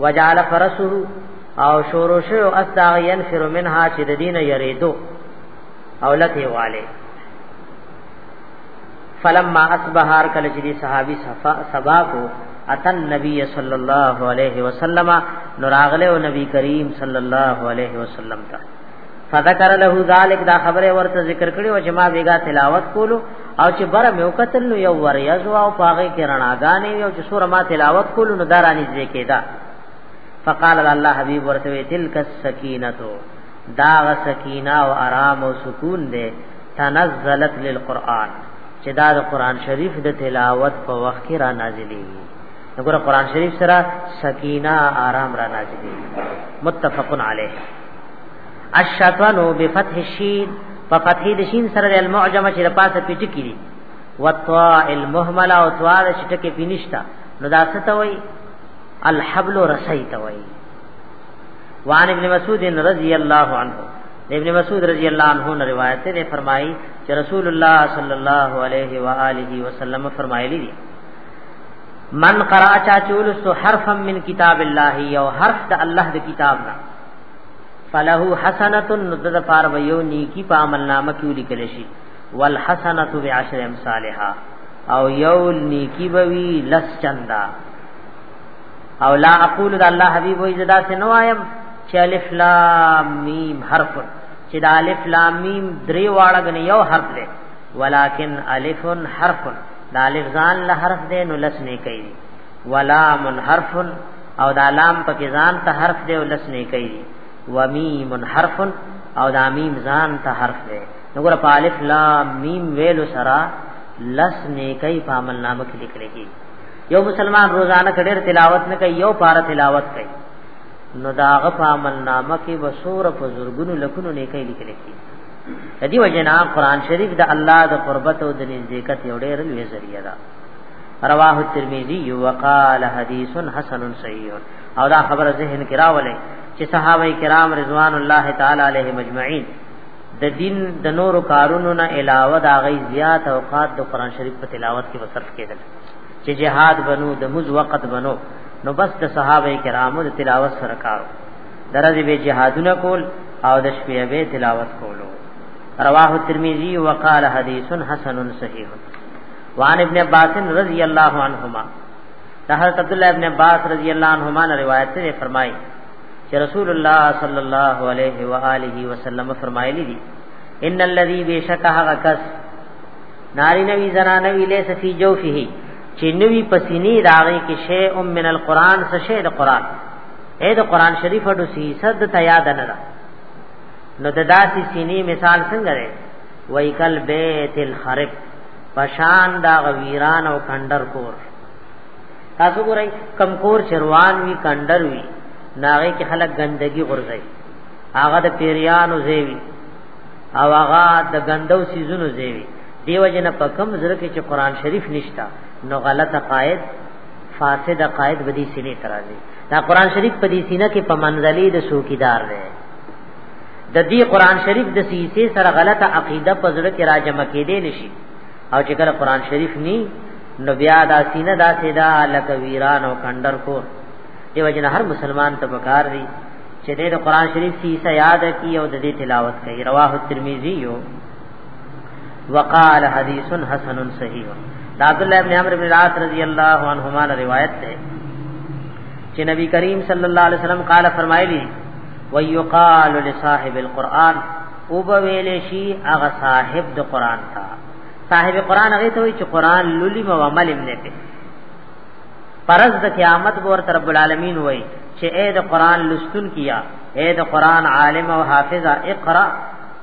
وجعل فرسه او شورو شو استاغ ينفر منها چې د دینه یریدو او لته والے فلما اصبحار کله چې دی صحابي صفا سبا کو اتن نبی صلی الله علیه وسلم نراغله او نبی کریم صلی الله علیه وسلم ته فذكر له ذلك دا خبره ورته ذکر کړي او چې ما بیګا تلاوت کولو او چې بره مې وکتل نو یو ور یزو او پاغه کې رڼاګانې یو چې سوره ما تلاوت کولو نو دارانی دې کېدا فقال الله حبيب ورته وی تلک السکینه دا غ سکینه او آرام او سکون دې تنزلت للقران چې دا د قران شریف د تلاوت په وخت کې را نازلې نو قران شریف سره سکینه آرام را نازلې متفقن علیه الشطن بفتح الشين په فتح د شین سره د المعجمه چې د پاسه پیټ کړي وطاء المهمله او طاء د شټکه پینشتا نو دا څه ته وای الحبل رسای ته وای وان ابن مسعود رضی الله عنه ابن مسعود رضی الله عنه نے روایت نے فرمائی کہ رسول اللہ صلی اللہ علیہ وآلہ وسلم فرمائے لی من قرأ چا چول سو حرفا من کتاب الله یو حرف د الله د کتاب نه فله حسنۃ ندد پار و یو نیکی په عمل نامه کې لیکل شي والحسنۃ بعشر امثالها او یو نیکی بوي لس چندا او لا اقول د الله حبیب وې زدا سے نو ایم چې الف لام میم حرف چې د الف لام میم درې واړه غني یو حرف دی ولکن الف حرف دا الف ځان له حرف دی نو لس نه کوي ولا من حرف او دا لام په کې ځان ته حرف دی او لس نه کوي و میم حرف او دا میم ځان ته حرف دی نو ګره په الف لام میم ویل سره لس نه کوي په عمل نامه کې لیکل کېږي یو مسلمان روزانه کډیر تلاوت نه کوي یو پار تلاوت کوي نو داغه په عمل نامه کې وسوره په زورګونو لکونو نه کوي لیکل کېږي د دې وجنا قران شریف د الله د قربت او د نزدېکت یو ډېر لوی ذریعہ ده رواه الترمذی وقال حدیث حسن صحیح او دا خبره ذهن کې راولې چې صحابه کرام رضوان الله تعالی علیهم اجمعین د دین د نور کارونو نه علاوه دا غي زیات اوقات د قران شریف په تلاوت کې وصرف کېدل چې جهاد بنو د مز وقت بنو نو بس د صحابه کرامو د تلاوت سره کارو درځي به جهادونه کول او د شپې به تلاوت کولو رواه ترمذی وقال حدیث حسن صحیح وان ابن عباس رضی الله عنهما ده حضرت عبد الله ابن عباس رضی الله عنهما نے روایت سے فرمائی کہ رسول اللہ صلی اللہ علیہ والہ وسلم فرمائے لی ان الذي بشکه غکس ناری نوی زنانوی لیس فی جوفه چې نوی پسینی راغی کې شی ام من القران څه شی د قران اې د قران شریف اډو سی صد ته یاد نه ده نو د داسې سینې مثال څنګه دی وای کل بیت الخرب پشان دا غویران او کندر کور تاسو ګورئ کم کور چروان وی کندر وی ناغه کې خلک ګندګي غورځي هغه د پیریانو زیوی او هغه د ګندو سیزونو زیوی دیو جن په کم زره کې چې قران شریف نشتا نو غلطه قائد فاسد قائد بدی سینې ترازی دا قران شریف په دې سینه کې په منځلې د شوکیدار دی د دې قران شریف د سیسې سره غلطه عقیده په زړه کې راجمه کېدې نشي او چې کله قران شریف ني نو بیا دا سینه دا سیدا لکه ویران او کندر کو دی وجه هر مسلمان ته پکار دی چې د قران شریف سیسه یاد کی او د دې تلاوت کوي رواه ترمذی یو وقال حدیث حسن صحیح دا عبد الله ابن عمرو بن العاص رضی الله عنهما روایت ده چې نبی کریم صلی الله علیه وسلم قال فرمایلی ويقال لصاحب القرآن او به ویل شي هغه صاحب د قرآن تا صاحب قرآن هغه ته وي چې قرآن لولي مو عمل نه پي پرز د قیامت بور تر رب العالمین وای چې اے د قرآن لستون کیا اے د قرآن عالم او حافظ اقرا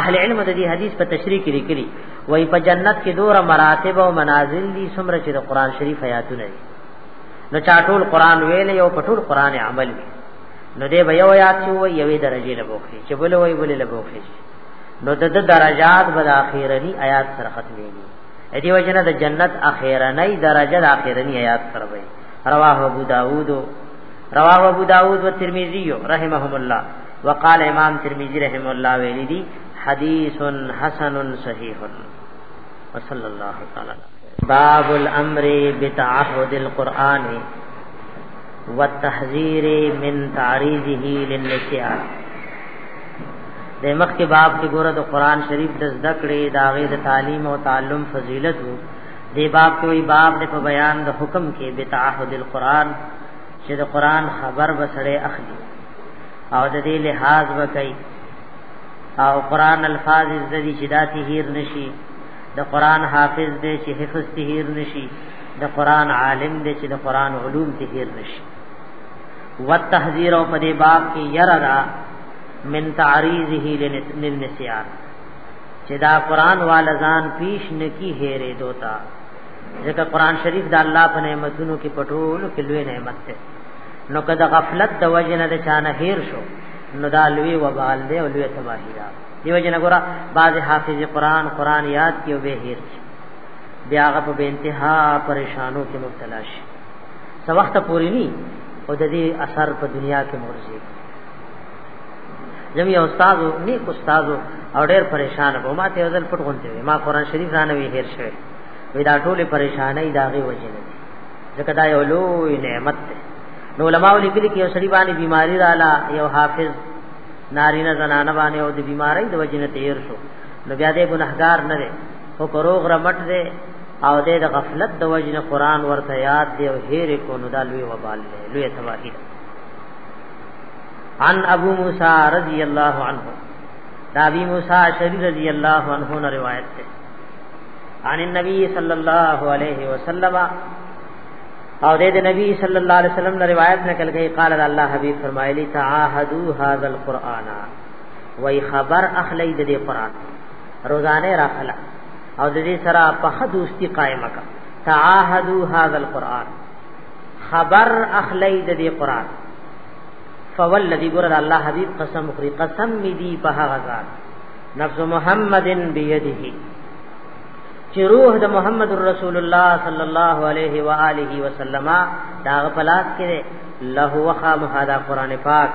اهل علم د دې حدیث په تشریح کې لیکلي وای په جنت کې دوره مراتب او منازل دي څومره چې د قران شریف آیاتونه دي نو چاټول قران ویل یو پټول قران عمل وی نو دې به یو یاد شو یوې درجه لبوخي چې بل وای بل لبوخي نو د درجات بل اخیرنی آیات سره ختمېږي دې وجنه د جنت اخیرنی درجه د اخیرنی آیات سره وي رواه ابو داوود رواه ابو داوود و ترمذی رحمهم الله وقال امام ترمذی رحم الله ویلی دی حدیث حسن صحیح وصلی الله تعالی باب الامر بتعهد القران والتحذير من تعريضه للنسيان د مخ کې باب کې ګوره د قران شریف د زده کړې د هغه د تعلیم او تعلم فضیلت وو دی باب کې وی باب د په بیان د حکم کې بتعهد القران چې د قران خبر بسړې اخلي او د دې لحاظ وکړي او قران الفاظ د دې چې داتې هیر نشي د قران حافظ دې چې حفظ ته هیر نشي د قران عالم دې چې د قران علوم ته هیر نشي والتحذير او په دې باب کې يردا من تعریضه للنسيان چې دا قران والزان پیش نکی هېره دوتا ځکه قران شریف د الله په نعمتونو کې پټول کې لوی نعمت ده نو کله غفلت د وجه نه د چانه هیر شو نو دا لوی وبال دی او لوی تباہی ده دی وجه نه ګورا بعض حافظ قران قران یاد کیو به هیر شي بیا هغه په انتها پریشانو کې مبتلا شي څو وخت پوری ني او د دې اثر په دنیا کې مرزي زمي استاد نیک استاد او ډېر پریشان وو ما ته ځل پټ غونډه ما قران شریف رانه وی هیر شوی وی دا ټول پریشانای دا غي وجه نه ځکه دا یو لوی نعمت دی نو علماء لیکلي کې یو سړي باندې بیماری رااله یو حافظ نارینه زنانه باندې او د بیماری د وجه نه تیر شو نو بیا دې ګناهګار نه دی خو کروغ رمټ دی او دې د غفلت د وجه نه قران ورته یاد دی او هیر کو نو دا لوی وبال دی لوی تباہی دی عن ابو موسی رضی الله عنه دا ابي موسی شری رضی الله عنه روایت ده عن النبي صلى الله عليه وسلم او دې د نبی صلی الله علیه وسلم نه روایت نقل کړي قال الله حبیب فرمایلی تعاهدوا هذا القرآن وای خبر اخلی د دې قرآن روزانه راخلا او د دې سره په حدوستی قائمه کا تعاهدوا هذا القرآن خبر اخلی د دې قرآن فوالذي ګور الله حبيب قسم خوري قسم می دی په هغه ذات نفس محمد بيده چې روح د محمد رسول الله صلی الله علیه و آله وسلم دا په لاس کې له وخا مخادا قران پاک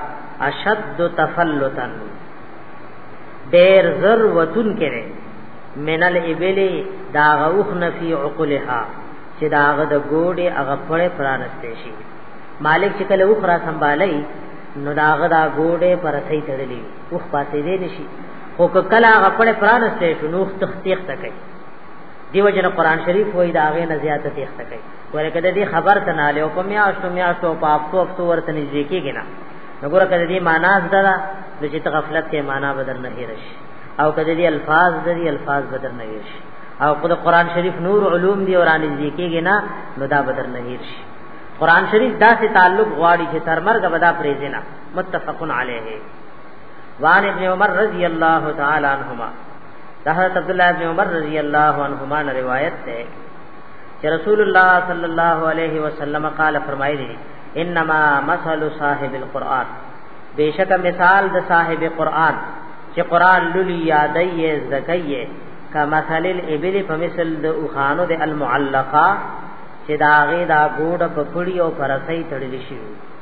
اشد تفلتا ډیر زر وتون کړي من الابل دا غوخ نفی عقلها چې دا غ د ګوډي هغه پړې پرانسته شي مالک چې کله وخرا سنبالای نو دا غ دا ګوډه پر سي تړلی اوخ پاتې دې نشي خو کله هغه په پرانسته شنو تختیخ تکي دیو جن قران شریف وای دا غې نه زیاته تخت کوي ورکه د دې خبر ته نه له کوم یا شتو میا شتو په افتو افتو ورته نږدې کېږي نه وګوره کله دې معنا زده د چې غفلت ته معنا بدر نه هیرش او کله دې الفاظ دې الفاظ بدر نه هیرش او کله قران شریف نور علوم دی ورانه دې کېږي نه نو دا بدر نه هیرش قران شریف دا سه تعلق غواړي چې تر مرګ بدا پریزنه متفقن علیه وان ابن عمر رضی اللہ تعالی عنہما دا حضرت عبداللہ ابن عمر رضی اللہ عنہما نے روایت ہے کہ رسول اللہ صلی اللہ علیہ وسلم قال فرمائی دی انما مثل صاحب القرآن بے شک مثال د صاحب قرآن چې قرآن للی یادی زکی کمثل الابل فمثل د اوخانو د المعلقه چې داغه دا ګوډ په پړی او پرسۍ تړل شي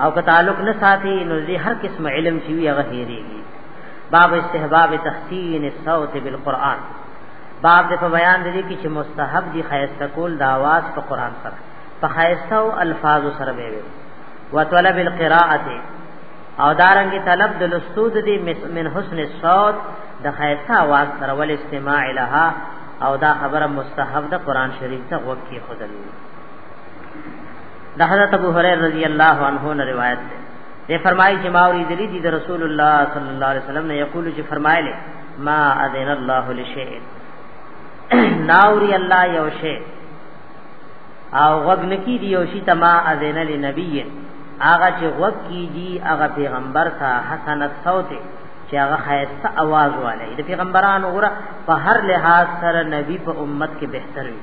او که تعلق نه ساتي نو دې هر قسم علم چې وي هغه هېريږي باب استحباب تحسین الصوت بالقران باب د په بیان دي کې چې مستحب دي خیسته کول د आवाज په قران سره په خیسته او الفاظ سره به وي وطلب القراءه او دارنګ طلب د لستود دي من حسن الصوت د خیسته आवाज سره ول استماع لها او دا خبره مستحب د قران شریف ته وکی خدای د حضرت ابو هريره رضی الله عنه نه روایت ده یې فرمایي چې ما ورې دلی دي د رسول الله صلی الله علیه وسلم نه یقول چې فرمایله ما اذن الله لشیء ناوري الله یو شی او غوګن کی دی یو شی تما اذن لنبی هغه چې غوګ کی دی هغه پیغمبر ته حسن صوت چې هغه خیسته आवाज والے د پیغمبرانو غره په هر لحاظ سره نبی په امت کې بهتر وي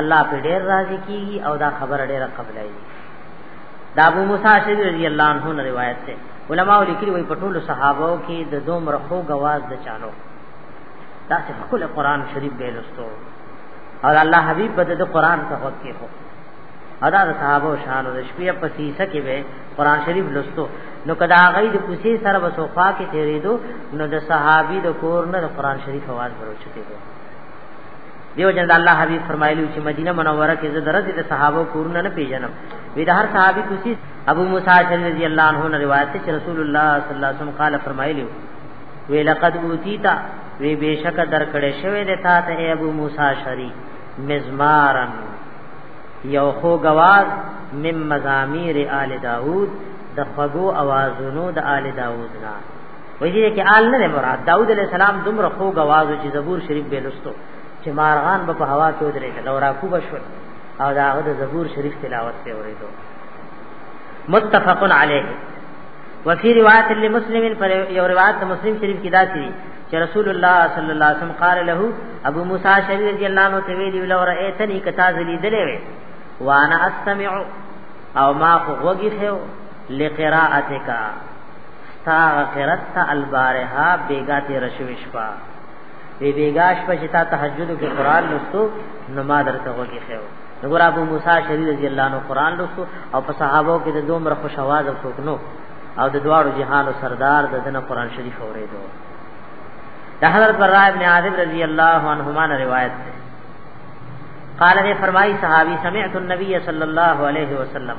الله په ډیر راضی کیږي او دا خبر ډیر قبلای دا ابو موسی شری رضی الله عنه نه روایت ده علماء لیکلي وي په ټولو صحابه کې د دوه مرخو غواز د چالو دا چې خپل قران شریف به لستو او الله حبیب بد د قران څخه وخت کې هو ادا د صحابه شان او د شپې په سیسه کې به قران شریف لستو نو کدا غي د کوسي سره وسوفا کې تیرېدو نو د صحابي د کور نه د قران شریف आवाज ورو چته دیو جن د الله حبیب فرمایلی چې مدینه منوره کې زړه درځي د صحابه کورونه نه پیژنم وی د هر صحابي کوسی ابو موسی رضی الله عنه نه روایت چې رسول الله صلی الله علیه وسلم قال فرمایلی وی لقد اوتیتا وی بشک درکړې شوی د تا ته ابو موسی شری مزمارن یو خو گواز مم مزامیر آل داوود د خغو اوازونو د آل داوود نه وجه کې آل نه مراد داوود علیہ السلام دومره خو غواز چې زبور شریف به لستو چې مارغان به په هوا کې ودرېدل او راکو بشول او دا هغه د زبور شریف تلاوت ته ورېدو متفق علیه وفي روایت لمسلم پر یو روایت مسلم شریف کې داسي چې رسول الله صلی الله علیه وسلم قال له ابو موسی شریف رضی الله عنه ته ویلی ولو رأیتنی کتا ذلی دلې وانا استمع او ما خو وګی خو لقراءتک ستا غیرت ته البارها بیګا تیر شوی شپه بی بیګا شپه چې تا تهجد کې قران لوستو نو ما درته وږي خو وګور ابو موسی شری رضی الله عنه قران لوستو او په صحابه کې د دومره خوش आवाज او څوک نو او د دواړو جهانو سردار د دنه قران شریف اوریدو د حضرت برا ابن عازب رضی الله عنهما نے روایت ہے قال نے فرمائی صحابی سمعت النبی صلی اللہ علیہ وسلم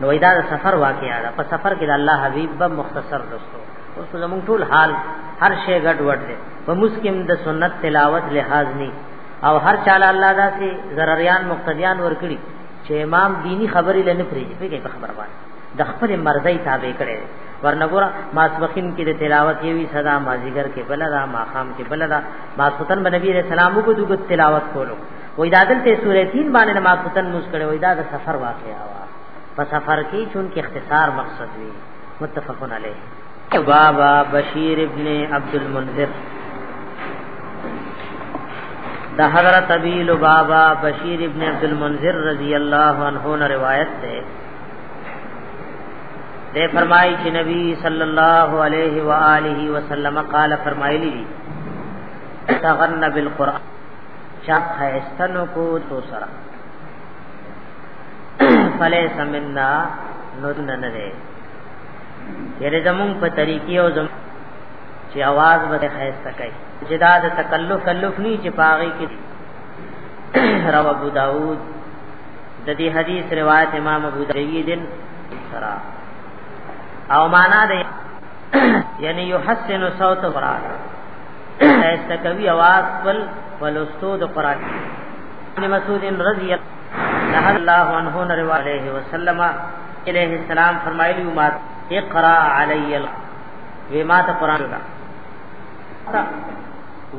نو دا د سفر واقعیا ده په سفر کې د الله حبیب به مختصر رسو اوس زمون ټول حال هر شی غټ وډ دی په مسکم د سنت تلاوت لحاظ ني او هر چاله الله داسي ضرریان مقتدیان ورکړي چې امام دینی خبرې لنه پریږي په خبره باندې د خپل مرزي تابع کړي ورنګور ماسبخین کې د تلاوت یوي صدا مازیګر کې بلدا ماخام کې بلدا ماسوتن بنبی رسول الله کو دغه تلاوت کولو وای دا دلته سورې تین باندې د ماپوتن موس کړي وای دا د سفر واقعا وا په سفر کې چون کې اختصار مقصد وي متفقون علیه بابا بشیر ابن عبد المنذر د حضرت ابي لبابا بشیر ابن عبد المنذر رضی الله عنه نے روایت ده دے فرمائی چې نبی صلی الله علیه و آله وسلم قال فرمایلی تغن بالقران چاپ خیستنو کو تو سرا فلی سمنا نودن نده یعنی زمون په طریقې او زمون چې आवाज به خیسته کوي چې دا د تکلف کلف نه چې پاغي کې رو ابو داود د دې حدیث روایت امام ابو داود دین سرا او معنا ده یعنی یحسن صوت قرآن ایسته کوي اواز خپل ولستو د قران ابن مسعود رضی الله عنه نه روایت علیه وسلم علیه السلام فرمایلی ما اقرا علی ال وی ما ته قران دا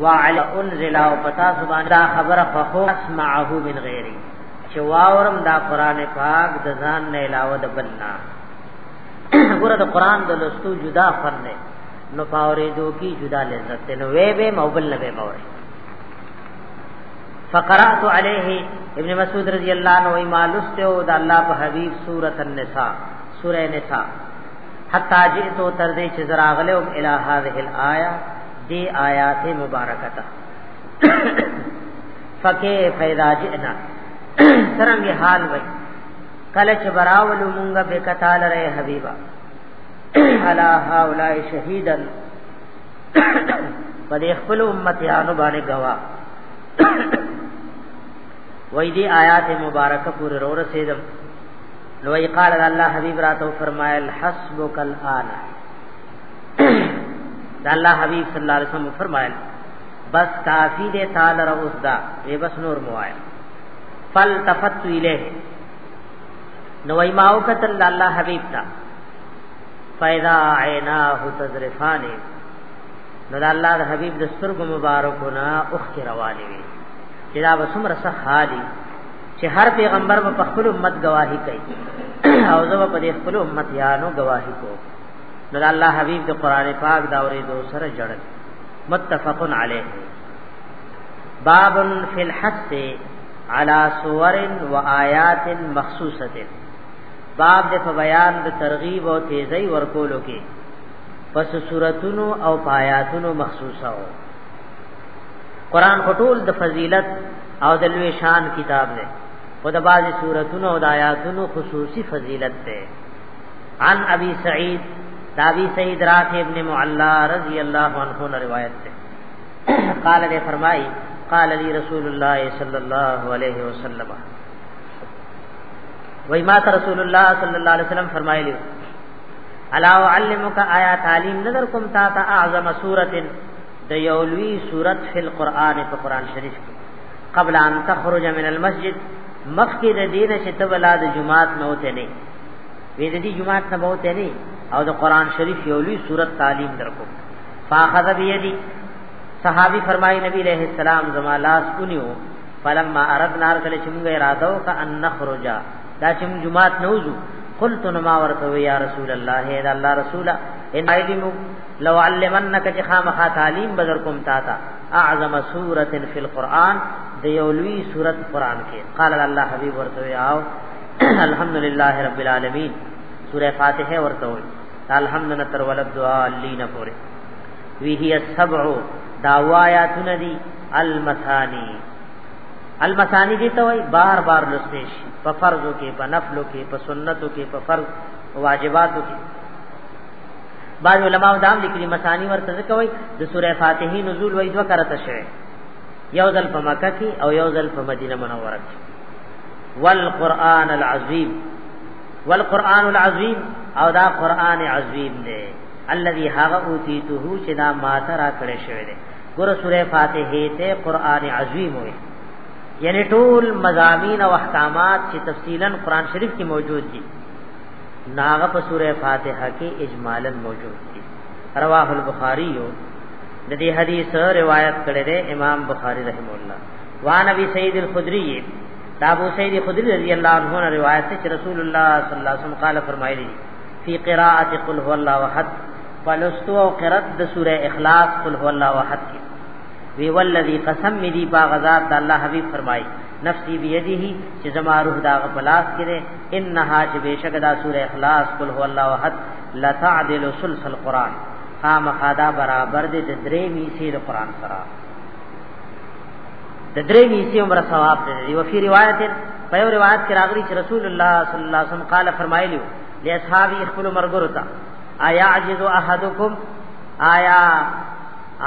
وعلى انزل او پتا سبحان دا خبره فخو اسمعه من غیری چې واورم دا قران پاک د ځان نه علاوه د بلنا ګوره د قران د لستو جدا فن دی نو پاورې دو کی جدا لذت دی نو وې به موبل نه به باورې فقرات علیه ابن مسعود رضی الله عنه وی مالست او د الله په حبیب سورۃ النساء سورۃ نساء حتا جئت تر دې چې زراغله او الی هذه الایا دی آیات مبارکه تا فکه فیدا جئنا څنګه حال وای کله چې براول مونږه به کتال رہے حبیبا الا هؤلاء شهیدا پدې خپل امت یانو باندې گوا وای دی آیات مبارکه پورې رو رسیدم نو ای قال الله حبیب راتو فرمایل حسبک الان دا الله حبیب صلی الله علیه وسلم فرمایل بس کافی دے تعالی روز دا اے بس نور موایا فالتفت الیه نو ای ما وکتل الله حبیب تا فاذا عیناه تذرفان نو د الله د حبیب د سترګو مبارکو نه اوخ کې روانې وي چې دا به څومره سخت حالي چې هر پیغمبر په خپل امت گواهی کوي او زه په دې خپل امت یانو گواهی کوم نو الله حبیب د قران پاک دا اورې دو سره جړل متفقن علیه باب فی الحث علی صور و آیات مخصوصه باب د په بیان د ترغیب او تیزی ورکولو کې پس صورتونو او پایاتونو مخصوصه او قران خطول د فضیلت او د لوی شان کتاب دی او د بعضی صورتونو او د آیاتونو خصوصي فضیلت ده عن ابي سعيد داوی سید رافع ابن معلا رضی اللہ عنہ روایت ده قال دې فرمای قال لي رسول الله صلى الله عليه وسلم وای ما ته رسول الله صلی الله علیه وسلم فرمایلی الا اعلمک آیا تعلیم نظر کوم تا ته اعظم سورته د یولوی سورت فی القرآن په قرآن شریف کې قبل ان تخرج من المسجد مخکې د دین چې ته ولا د جمعات نه وته نه وې د دې جمعات نه وته نه او د قرآن شریف یولوی سورت تعلیم درکو فاخذ بيدي صحابي فرمایي نبی عليه السلام زما لاس اونیو فلما اردنا رسل چې موږ اراده وکړه ان نخرج دا چې موږ جمعات نوځو قلت نو ما ورته یا رسول الله اے الله رسول ان ایدمو لو علمنک چې خامخا تعلیم بدر کوم تا تا اعظم سوره فی القران د یولوی سوره قران کې قال الله حبیب ورته یاو الحمدلله رب العالمین سوره فاتحه ورته الحمدنا تر ولد دعا لینا پوره وی هي السبع دعوایاتن دی المثانی المثانی دی ته وای بار بار لستیش په فرضو کې په نفلو کې په سنتو کې په فرض واجباتو کې بعض علماء دا هم لیکلي مثانی ورته څه کوي د سوره فاتحه نزول وای دوه کرته شوی یو ځل په مکه کې او یو ځل په مدینه منوره کې والقران العظیم والقران العظیم او دا قران عظیم دی الذي هغه اوتیته چې دا ماته را کړی شوی دی ګوره سوره فاتحه ته قران عظیم وي یعنی ټول مزامین او احکامات چې تفصیلا قران شریف کې موجود دي ناغه په سوره فاتحه کې اجمالا موجود دي رواه البخاری یو د دې حدیث روایت کړی دی امام بخاری رحم الله وان ابي سعید الخدری دا ابو سعید خدری رضی اللہ عنہ نے روایت سے رسول اللہ صلی اللہ علیہ وسلم قال فرمائے دی فی قراءت قل هو اللہ احد فلستو او قرات د سورہ اخلاص قل هو اللہ احد کی وی والذی قسم می دی باغذات اللہ حبیب فرمائی نفسی بیدیه چې زما روح دا غلاس کړي انها چې بشک دا سورہ اخلاص قل هو اللہ احد لا تعدل ثلث القران خامخدا برابر دې درې می سیر قران سره د درې میسي عمر ثواب دی او فی روایت په یو روایت کې راغلی چې رسول الله صلی الله علیه وسلم قال فرمایلی له اصحابي خپل مرګرو ته آیا عجز احدکم آیا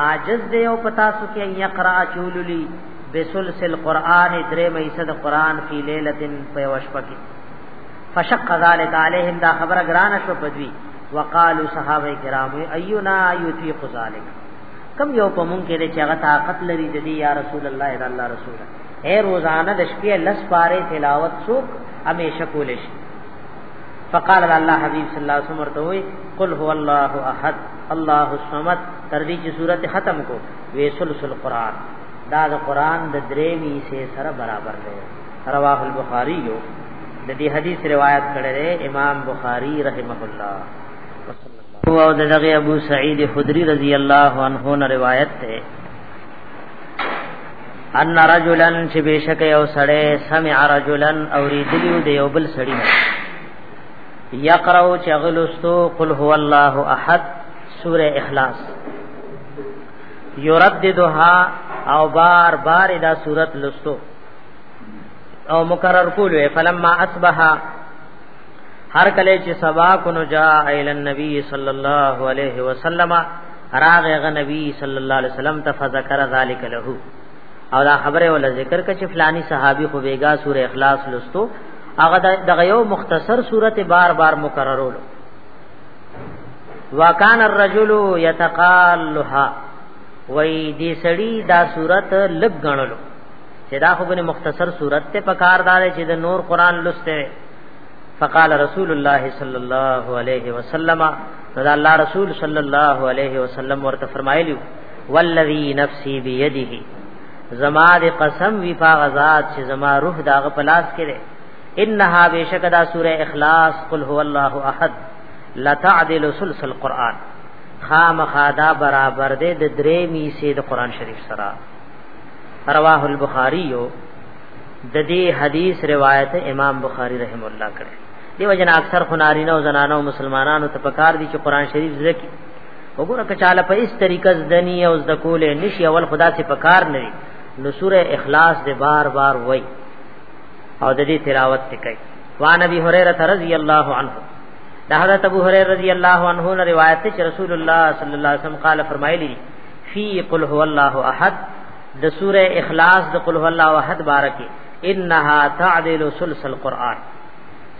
عاجز دی او پتا سو کې یقرا چوللی بسلسل قران درې مېسه د قران فی لیلتن په وشپه کې فشق ذلک علیهم دا خبره ګران شو پدوی وقالو صحابه کرام اینا یطیق ذلک کم یو په مونږ کې چې هغه طاقت لري د دې یا رسول الله الا الله رسول اے روزانه د شپې لس پاره تلاوت څوک همیشه کول شي فقال الله حبیب صلی الله علیه وسلم ورته وی قل هو الله احد الله الصمد تر دې چې سورته ختم کو ویسل سل قران دا د قران د درې می سه سره برابر دی رواه البخاری یو د دې حدیث روایت کړی امام بخاری رحمه الله او دغه ابو سعید خدری رضی الله عنه نه روایت ده ان رجلن چې بشک یو سړی سمع رجلن اوریدلیو دی یو بل سړی یقرأ چغلستو قل هو الله احد سوره اخلاص یرددها او بار بار دا صورت لستو او مکرر کولو فلما اصبح هر کله چې سبا کو نو جا ایل النبی صلی الله علیه وسلم راغه غ نبی صلی الله علیه وسلم ته فذكر ذلك له او دا خبره ول ذکر کچ فلانی صحابي خو بیگا سوره اخلاص لستو هغه دغه یو مختصر سورته بار بار مکررول وکان الرجل یتقالها وای دې سړی دا صورت لګ غنلو چې دا خو بنه مختصر صورت ته پکار دار چې د نور قران لسته فقال رسول الله صلی الله علیه وسلم دا الله رسول صلی الله علیه وسلم ورته فرمایلی والذی نفسی بیده زما د قسم وی فغزاد چې زما روح داغه پلاس کړي انها بیشک دا سوره اخلاص قل هو الله احد لا تعدل ثلث القران خامخا دا برابر دے د درې میسه د قران شریف سره رواه البخاری یو د دې حدیث روایت امام بخاری رحم الله کړه دیو جن اکثر خنارینه او زنانو مسلمانانو ته پکار دي چې قران شریف زکی وګوره کچاله په اس طریقه زدنی او زد کول نشي اول خدا سے پکار نه وي نو سوره اخلاص دې بار بار وای او د دې تلاوت کوي وان ابي هريره رضی الله عنه دا حضرت ابو هريره رضی الله عنه روایت چې رسول الله صلی الله علیه وسلم قال فرمایلی فی قل هو الله احد د سوره اخلاص د قل هو الله احد بارکه انها تعدل ثلث القران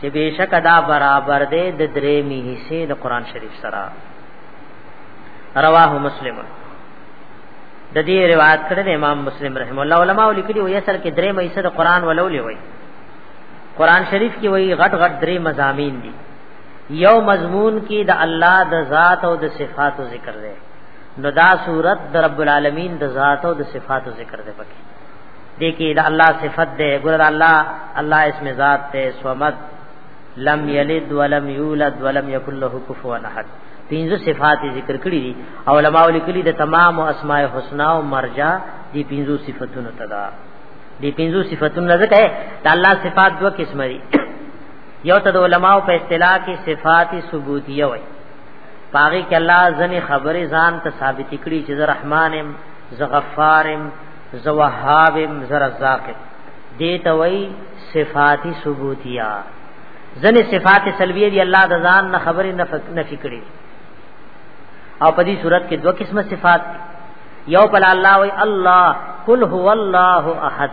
چې بشک دا برابر دی د درې می حصے د قران شریف سره رواه مسلم د دې روایت کړه د امام مسلم رحم الله علماء لیکلي وي اصل کې درې مې د قران ولولې وي قران شریف کې وي غټ غټ درې مزامین دي یو مضمون کې د الله د ذات او د صفاتو ذکر دی نو دا صورت د رب العالمین د ذات او د صفاتو ذکر دی پکې دې کې دا الله صفت دی ګور الله الله اسم ذات ته سومد لم یلد ولم یولد ولم یکن له کفوا احد پنځه صفات ذکر کړی دي او علماء لیکلي د تمام اسماء الحسنا او مرجع دي پنځه صفاتونو تدا دي پنځه صفاتونو نه ځکه ته الله صفات دوه قسم دي یو ته علماء په اصطلاح کې صفات ثبوتیه وایي پاغي کې الله ځنې خبرې ځان ته ثابت کړي چې زه رحمانم زه غفارم زه وهابم زه رزاقم دې ته وای صفات ثبوتیا ځنې صفات سلبیه دی الله د ځان نه خبرې نفي کړي او په دې صورت کې دوه قسمه صفات یو په الله وای الله قل هو الله احد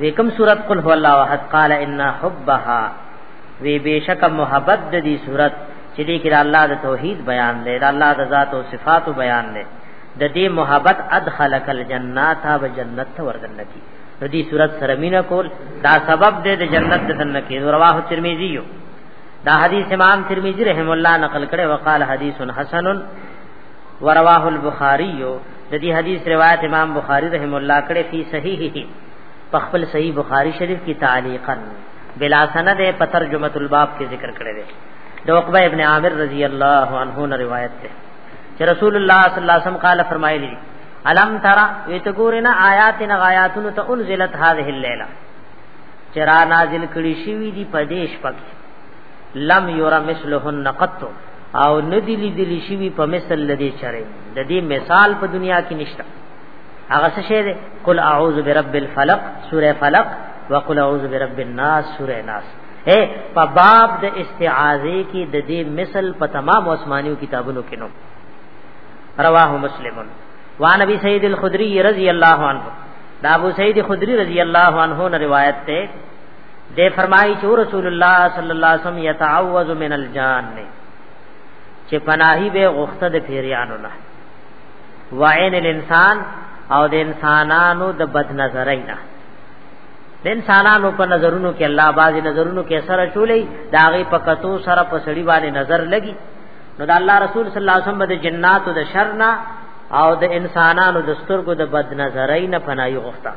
وی کوم صورت قل هو الله احد قال ان حبها وی بشک محبت د دې صورت چې دې کې الله د توحید بیان دی د الله د ذات او صفات بیان دی د دې محبت ادخلک الجنات و جنت ته وردن کی د دې صورت سره مینا کول دا سبب دی د جنت د دن کی رواه ترمذی یو دا حدیث امام ترمذی رحم الله نقل کړي وقال حدیث حسن ورواه البخاری د دې حدیث روایت امام بخاری رحم الله کړه فی صحیحه په خپل صحیح بخاری شریف کې تعلیقا بلا سند په ترجمه الباب کې ذکر کړی دی د عقبه ابن عامر رضی الله عنه نه روایت ده چې رسول الله صلی الله علیه وسلم قال فرمایلی الم ترى وتګورنا آیاتنا غایاتن ته انزلت هذه الليله چرا نازل کړي شوی دی په دیش پکې لم یرا مثلهن قط او ندی لیدلی شوی په مثل لدی چره د دې مثال په دنیا کې نشته هغه څه شه ده قل اعوذ برب الفلق سوره فلق وقل اعوذ برب الناس سوره ناس اے په باب د استعاذې کې د دې مثل په تمام آسمانیو کتابونو کې نو رواه مسلمون وان ابي سعيد الخدري رضی الله عنه دا ابو سعيد خدري رضی الله عنه نے روایت ته دے فرمائی چو رسول اللہ صلی اللہ علیہ وسلم یتعوذ من الجان نے چې پناهي به غوخته د پیریانو نه وعین الانسان او د انسانانو د بد نظرۍ نه د انسانانو په نظرونو کې الله بازي نظرونو کې سره چولې داغه په کتو سره په سړی باندې نظر لګي نو د الله رسول صلی الله علیه وسلم د جناتو د شر نه او د انسانانو د سترګو د بد نظرۍ نه پناهي غوښته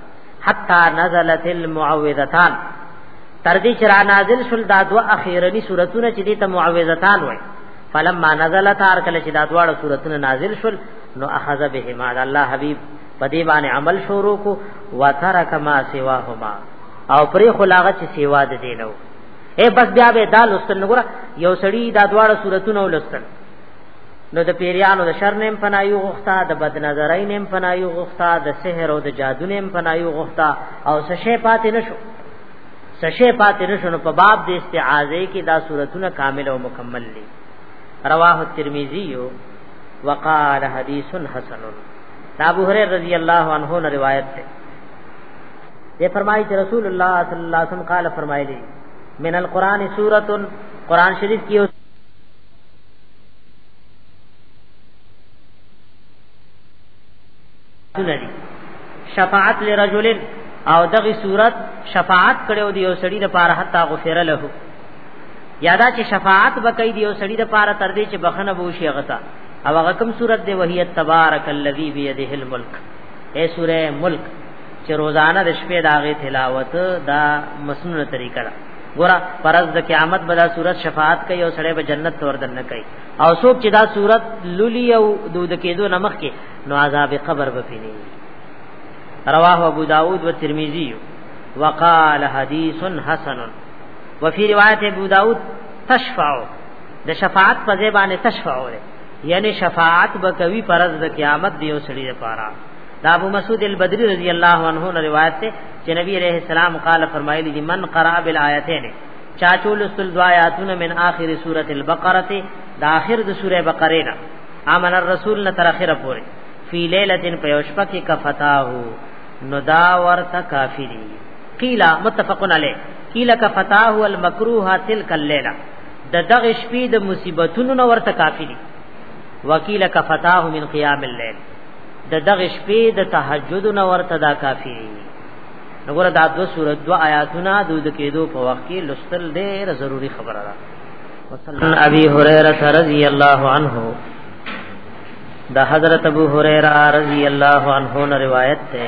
حتا نزلت المعوذتان تر دې چې را نازل شول دا دوا اخیرنی سورتونه چې دې ته معوذتان وای فلما نزلت هر کله چې دا دواړه سورتونه نازل شول نو اخذ بهما الله حبیب په دې باندې عمل شروع کو وترک ما سواهما او پرې خلاغه چې سیوا د دینو اے بس بیا به دال واستل نګره یو سړی دا دواړه سورتونه ولستل نو د پیریانو د شر نیم پنایو غوښتا د بد نظرای نیم پنایو غوښتا د سحر او د جادو نیم پنایو غوښتا او سشه پاتې نشو سشه پاتې نشو نو په باب د استعاذې کې دا صورتونه کامل او مکمل دي رواه الترمذی وقال حدیث حسن ابو هريره رضی الله عنه نے روایت ہے یہ فرمائی کہ رسول اللہ صلی اللہ علیہ وسلم قال فرمائے من القران سورۃ قران شریف کی سنلی شفاعت لرجل او دغه صورت شفاعت کړو دی او سړی د پاره حتا غفر له یادا چې شفاعت وکړي دی او سړی د پاره تر دې چې بخنه بوشي غتا او هغه کوم صورت دی وهي تبارک الذی بيده الملک اے سوره ملک چې روزانه د شپې داغه تلاوت دا مسنونه طریقه ده ګور پرز د قیامت بلا صورت شفاعت کوي او سړی به جنت تور دن نه کوي او څوک چې دا صورت لولي او دود کېدو نمخ کې نو عذاب قبر به پیني رواه ابو داود و ترمذی وقال حدیث حسن وفي روایت ابو داود تشفع د شفاعت په ځای باندې تشفع وره یعنی شفاعت بکوي پرز د قیامت دیو سړي لپاره دا ابو مسعود البدری رضی الله عنه روایت ته چې نبی عليه السلام قال فرمایلی دي من قرأ بالآیتین چا چول سل دعایاتونه من آخر سوره البقره د آخر د سوره بقره نه امن الرسول نه تر اخره پورې فی لیلۃ پیوشپا کی کفتاه نو دا ورته کافی دی قیل متفق علی قیل کفتاه المکروه تلک اللیلہ د دغه شپې د مصیبتونو نو ورته کافی دی وکیل کفتاه من قیام الليل د دغه شپې د تهجد نو ورته دا کافی وګوره دا دو سورۃ دو آیاتونه د دې کېدو په وخت کې لستل ډېر ضروری خبره ده وصلی ابي هريره رضی الله عنه دا حضرت ابو هريره رضی الله عنه روایت ده